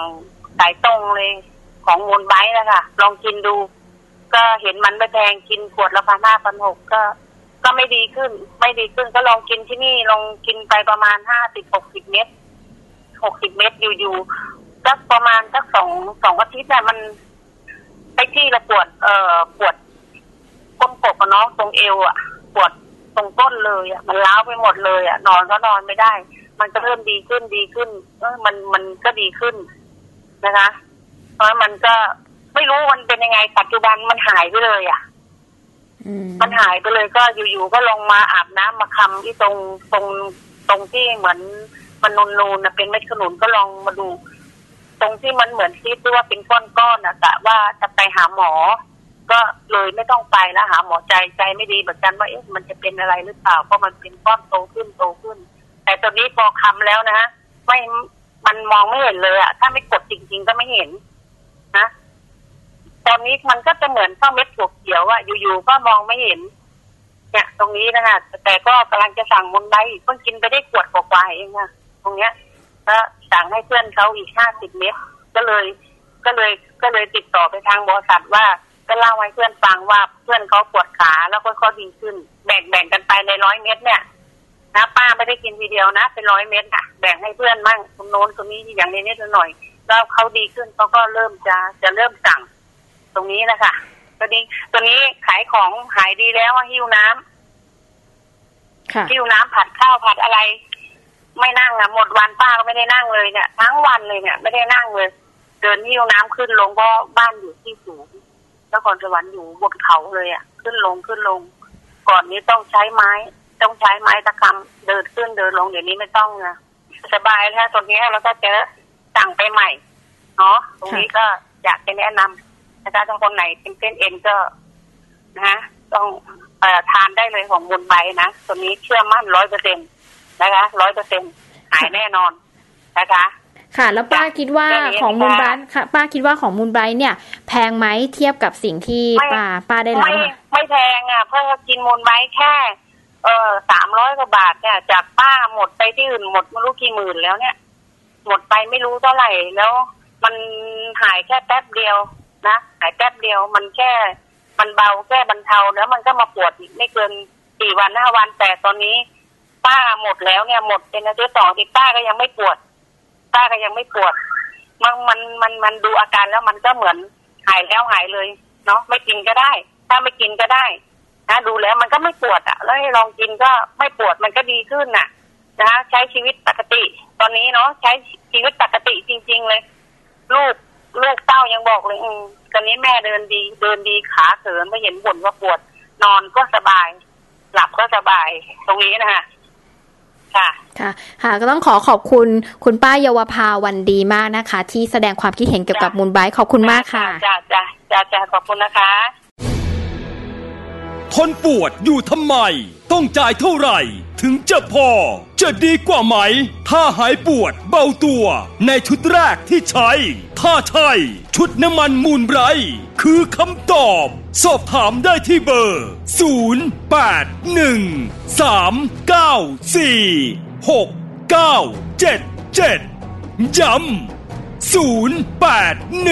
Speaker 12: สายตรงเลยของมูลไบต์นะคะ ลองกินดู ก็เห็นมันไม่แพงกินขวดละพันห้าพันหกก็ ก็ไม่ดีขึ้น ไม่ดีขึ้นก็ลองกินที่นี่ลองกินไปประมาณห้าสิบหกสิบเม็ดหกสิบเม็ดอยู่ๆสักประมาณสักสองสองอาทิตย์น่ะมันไอ้ที่ละปวด เอ่อปวดก้นกบอะเนาะตรงเอวอะปวด ตรงก้นเลยอะมันล้าวไปหมดเลยอะนอนก็นอนไม่ได้ มันก็เริ่มดีขึ้นดีขึ้นเออมันมันก็ดีขึ้นนะคะเพราะมันก็ไม่รู้มันเป็นยังไงปัจจุบันมันหายไปเลยอะ
Speaker 2: อืม
Speaker 12: มันหายไปเลยก็อยู่ๆก็ลงมาอาบน้ำมาคำที่ตรงตรงตรงที่เหมือนมันนูนๆนะเป็นเม็ดขนุนก็ลองมาดู ตรงที่มันเหมือนซีดที่ว่าเป็นก้อนๆนะกะว่าจะไปหาหมอ ก็เลยไม่ต้องไปแล้วหาหมอใจใจไม่ดีเหมือนกันว่าเอ๊ะมันจะเป็นอะไรหรือเปล่าเพราะมันเป็นก้อนโตขึ้นโตขึ้น แต่ตอนนี้พอคำแล้วนะฮะไม่มันมองไม่เห็นเลยอะถ้าไม่กดจริง ๆ ก็ไม่เห็นนะตอนนี้มันก็จะเหมือนข้าวเม็ดถั่วเขียวอะอยู่ๆก็มองไม่เห็น เนี่ย ตรงนี้นะคะแต่ก็กำลังจะสั่งมุนไบเพิ่งกินไปได้ขวดกว่าๆเองค่ะตรงเนี้ยก็สั่งให้เพื่อนเขาอีกห้าสิบเม็ดก็เลย ก็เลยก็เลยติดต่อไปทางบริษัทว่า ก็เล่าให้เพื่อนฟังว่าเพื่อนเขาปวดขาแล้วก็เขาดีขึ้น แบ่งแบ่งกันไปในร้อยเม็ดเนี่ยนะป้าไม่ได้กินทีเดียวนะ เป็นร้อยเม็ดค่ะแบ่งให้เพื่อนมั่งคนโน้นคนนี้อย่างนี้นิดหน่อย แล้วเขาดีขึ้นเขาก็เริ่มจะจะเริ่มสั่ง ตรงนี้นะคะตัวนี้ตัวนี้ขายของหายดีแล้วหิ้วน้ำ
Speaker 2: ค่ะ
Speaker 12: หิ้วน้ำผัดข้าวผัดอะไร ไม่นั่งอะหมดวันป้าก็ไม่ได้นั่งเลยเนี่ยทั้งวันเลยเนี่ย ไม่ได้นั่งเลย เดินหิ้วน้ำขึ้นลงเพราะบ้านอยู่ที่สูง แล้วก่อนสวรรค์อยู่บนเขาเลยอะ ขึ้นลงขึ้นลง ก่อนนี้ต้องใช้ไม้ ต้องใช้ไม้ตะกำเดินขึ้นเดินลงเดี๋ยวนี้ไม่ต้องนะสบายแล้วตรงนี้แล้วก็จะสั่งไปใหม่เนาะตรงนี้ก็อยากจะแนะนำนะคะถ้าคนไหนเป็นเส้นเอ็นก็นะต้องเอ่อทานได้เลยของบุญใบนะตัวนี้เชื่อมั่นร้อยเปอร์เซ็นต์นะคะร้อยเปอร์เซ็นต์หายแน่นอนนะคะ
Speaker 2: ค่ะ แล้วป้าคิดว่า
Speaker 12: แค่นี้
Speaker 2: ของมูล
Speaker 12: ค่ะ
Speaker 2: ไบรท์ค่ะ ป้าคิดว่าของมูลไบรท์เนี่ย แพงไหมเทียบกับสิ่งที่
Speaker 12: ไม่
Speaker 2: ป้าป้าได้รับ
Speaker 12: ไม่
Speaker 2: มา
Speaker 12: ไม่แพงอะเพราะว่ากินมูลไว้แค่ เออสามร้อยกว่าบาทเนี่ย จากป้าหมดไปที่อื่นหมดไม่รู้กี่หมื่นแล้วเนี่ย หมดไปไม่รู้เท่าไหร่แล้วมันหายแค่แป๊บเดียวนะหายแป๊บเดียวมันแค่มันเบาแค่บรรเทาแล้วมันก็มาปวดอีกไม่เกินสี่วันห้าวันแต่ตอนนี้ ป้าหมดแล้วเนี่ยหมดเป็นอาทิตย์สองอาที่ป้าก็ยังไม่ปวด ป้าก็ยังไม่ปวดมันมันมันมันดูอาการแล้วมันก็เหมือนหายแล้วหายเลย เนาะไม่กินก็ได้ ถ้าไม่กินก็ได้นะดูแล้วมันก็ไม่ปวดอะ แล้วให้ลองกินก็ไม่ปวดมันก็ดีขึ้นน่ะนะคะใช้ชีวิตปกติ ตอนนี้เนาะใช้ชีวิตปกติจริง ๆ เลย ลูกลูกเต้ายังบอกเลย อืมตอนนี้แม่เดินดี เดินดีขาเขินไม่เห็นบ่นว่าปวด นอนก็สบาย หลับก็สบาย ตรงนี้นะคะ ค่ะ
Speaker 2: ค่ะค่ะก็ต้องขอขอบคุณคุณป้าเยาวภาวันดีมากนะคะ ที่แสดงความคิดเห็นเกี่ยวกับมูลไบรท์ขอบคุณมากค่ะ
Speaker 12: จ้าจ้าจ้าจ้าขอบคุณนะคะ
Speaker 4: ทนปวดอยู่ทำไม ต้องจ่ายเท่าไหร่ ถึงจะพอ จะดีกว่าไหม ถ้าหายปวดเบาตัว ในชุดแรกที่ใช้ ถ้าใช่ ชุดน้ำมันมูลไบรท์คือคำตอบ สอบถามได้ที่เบอร์ 0 8 1 3 9 4 6 9 7 7ย้ำ0 8 1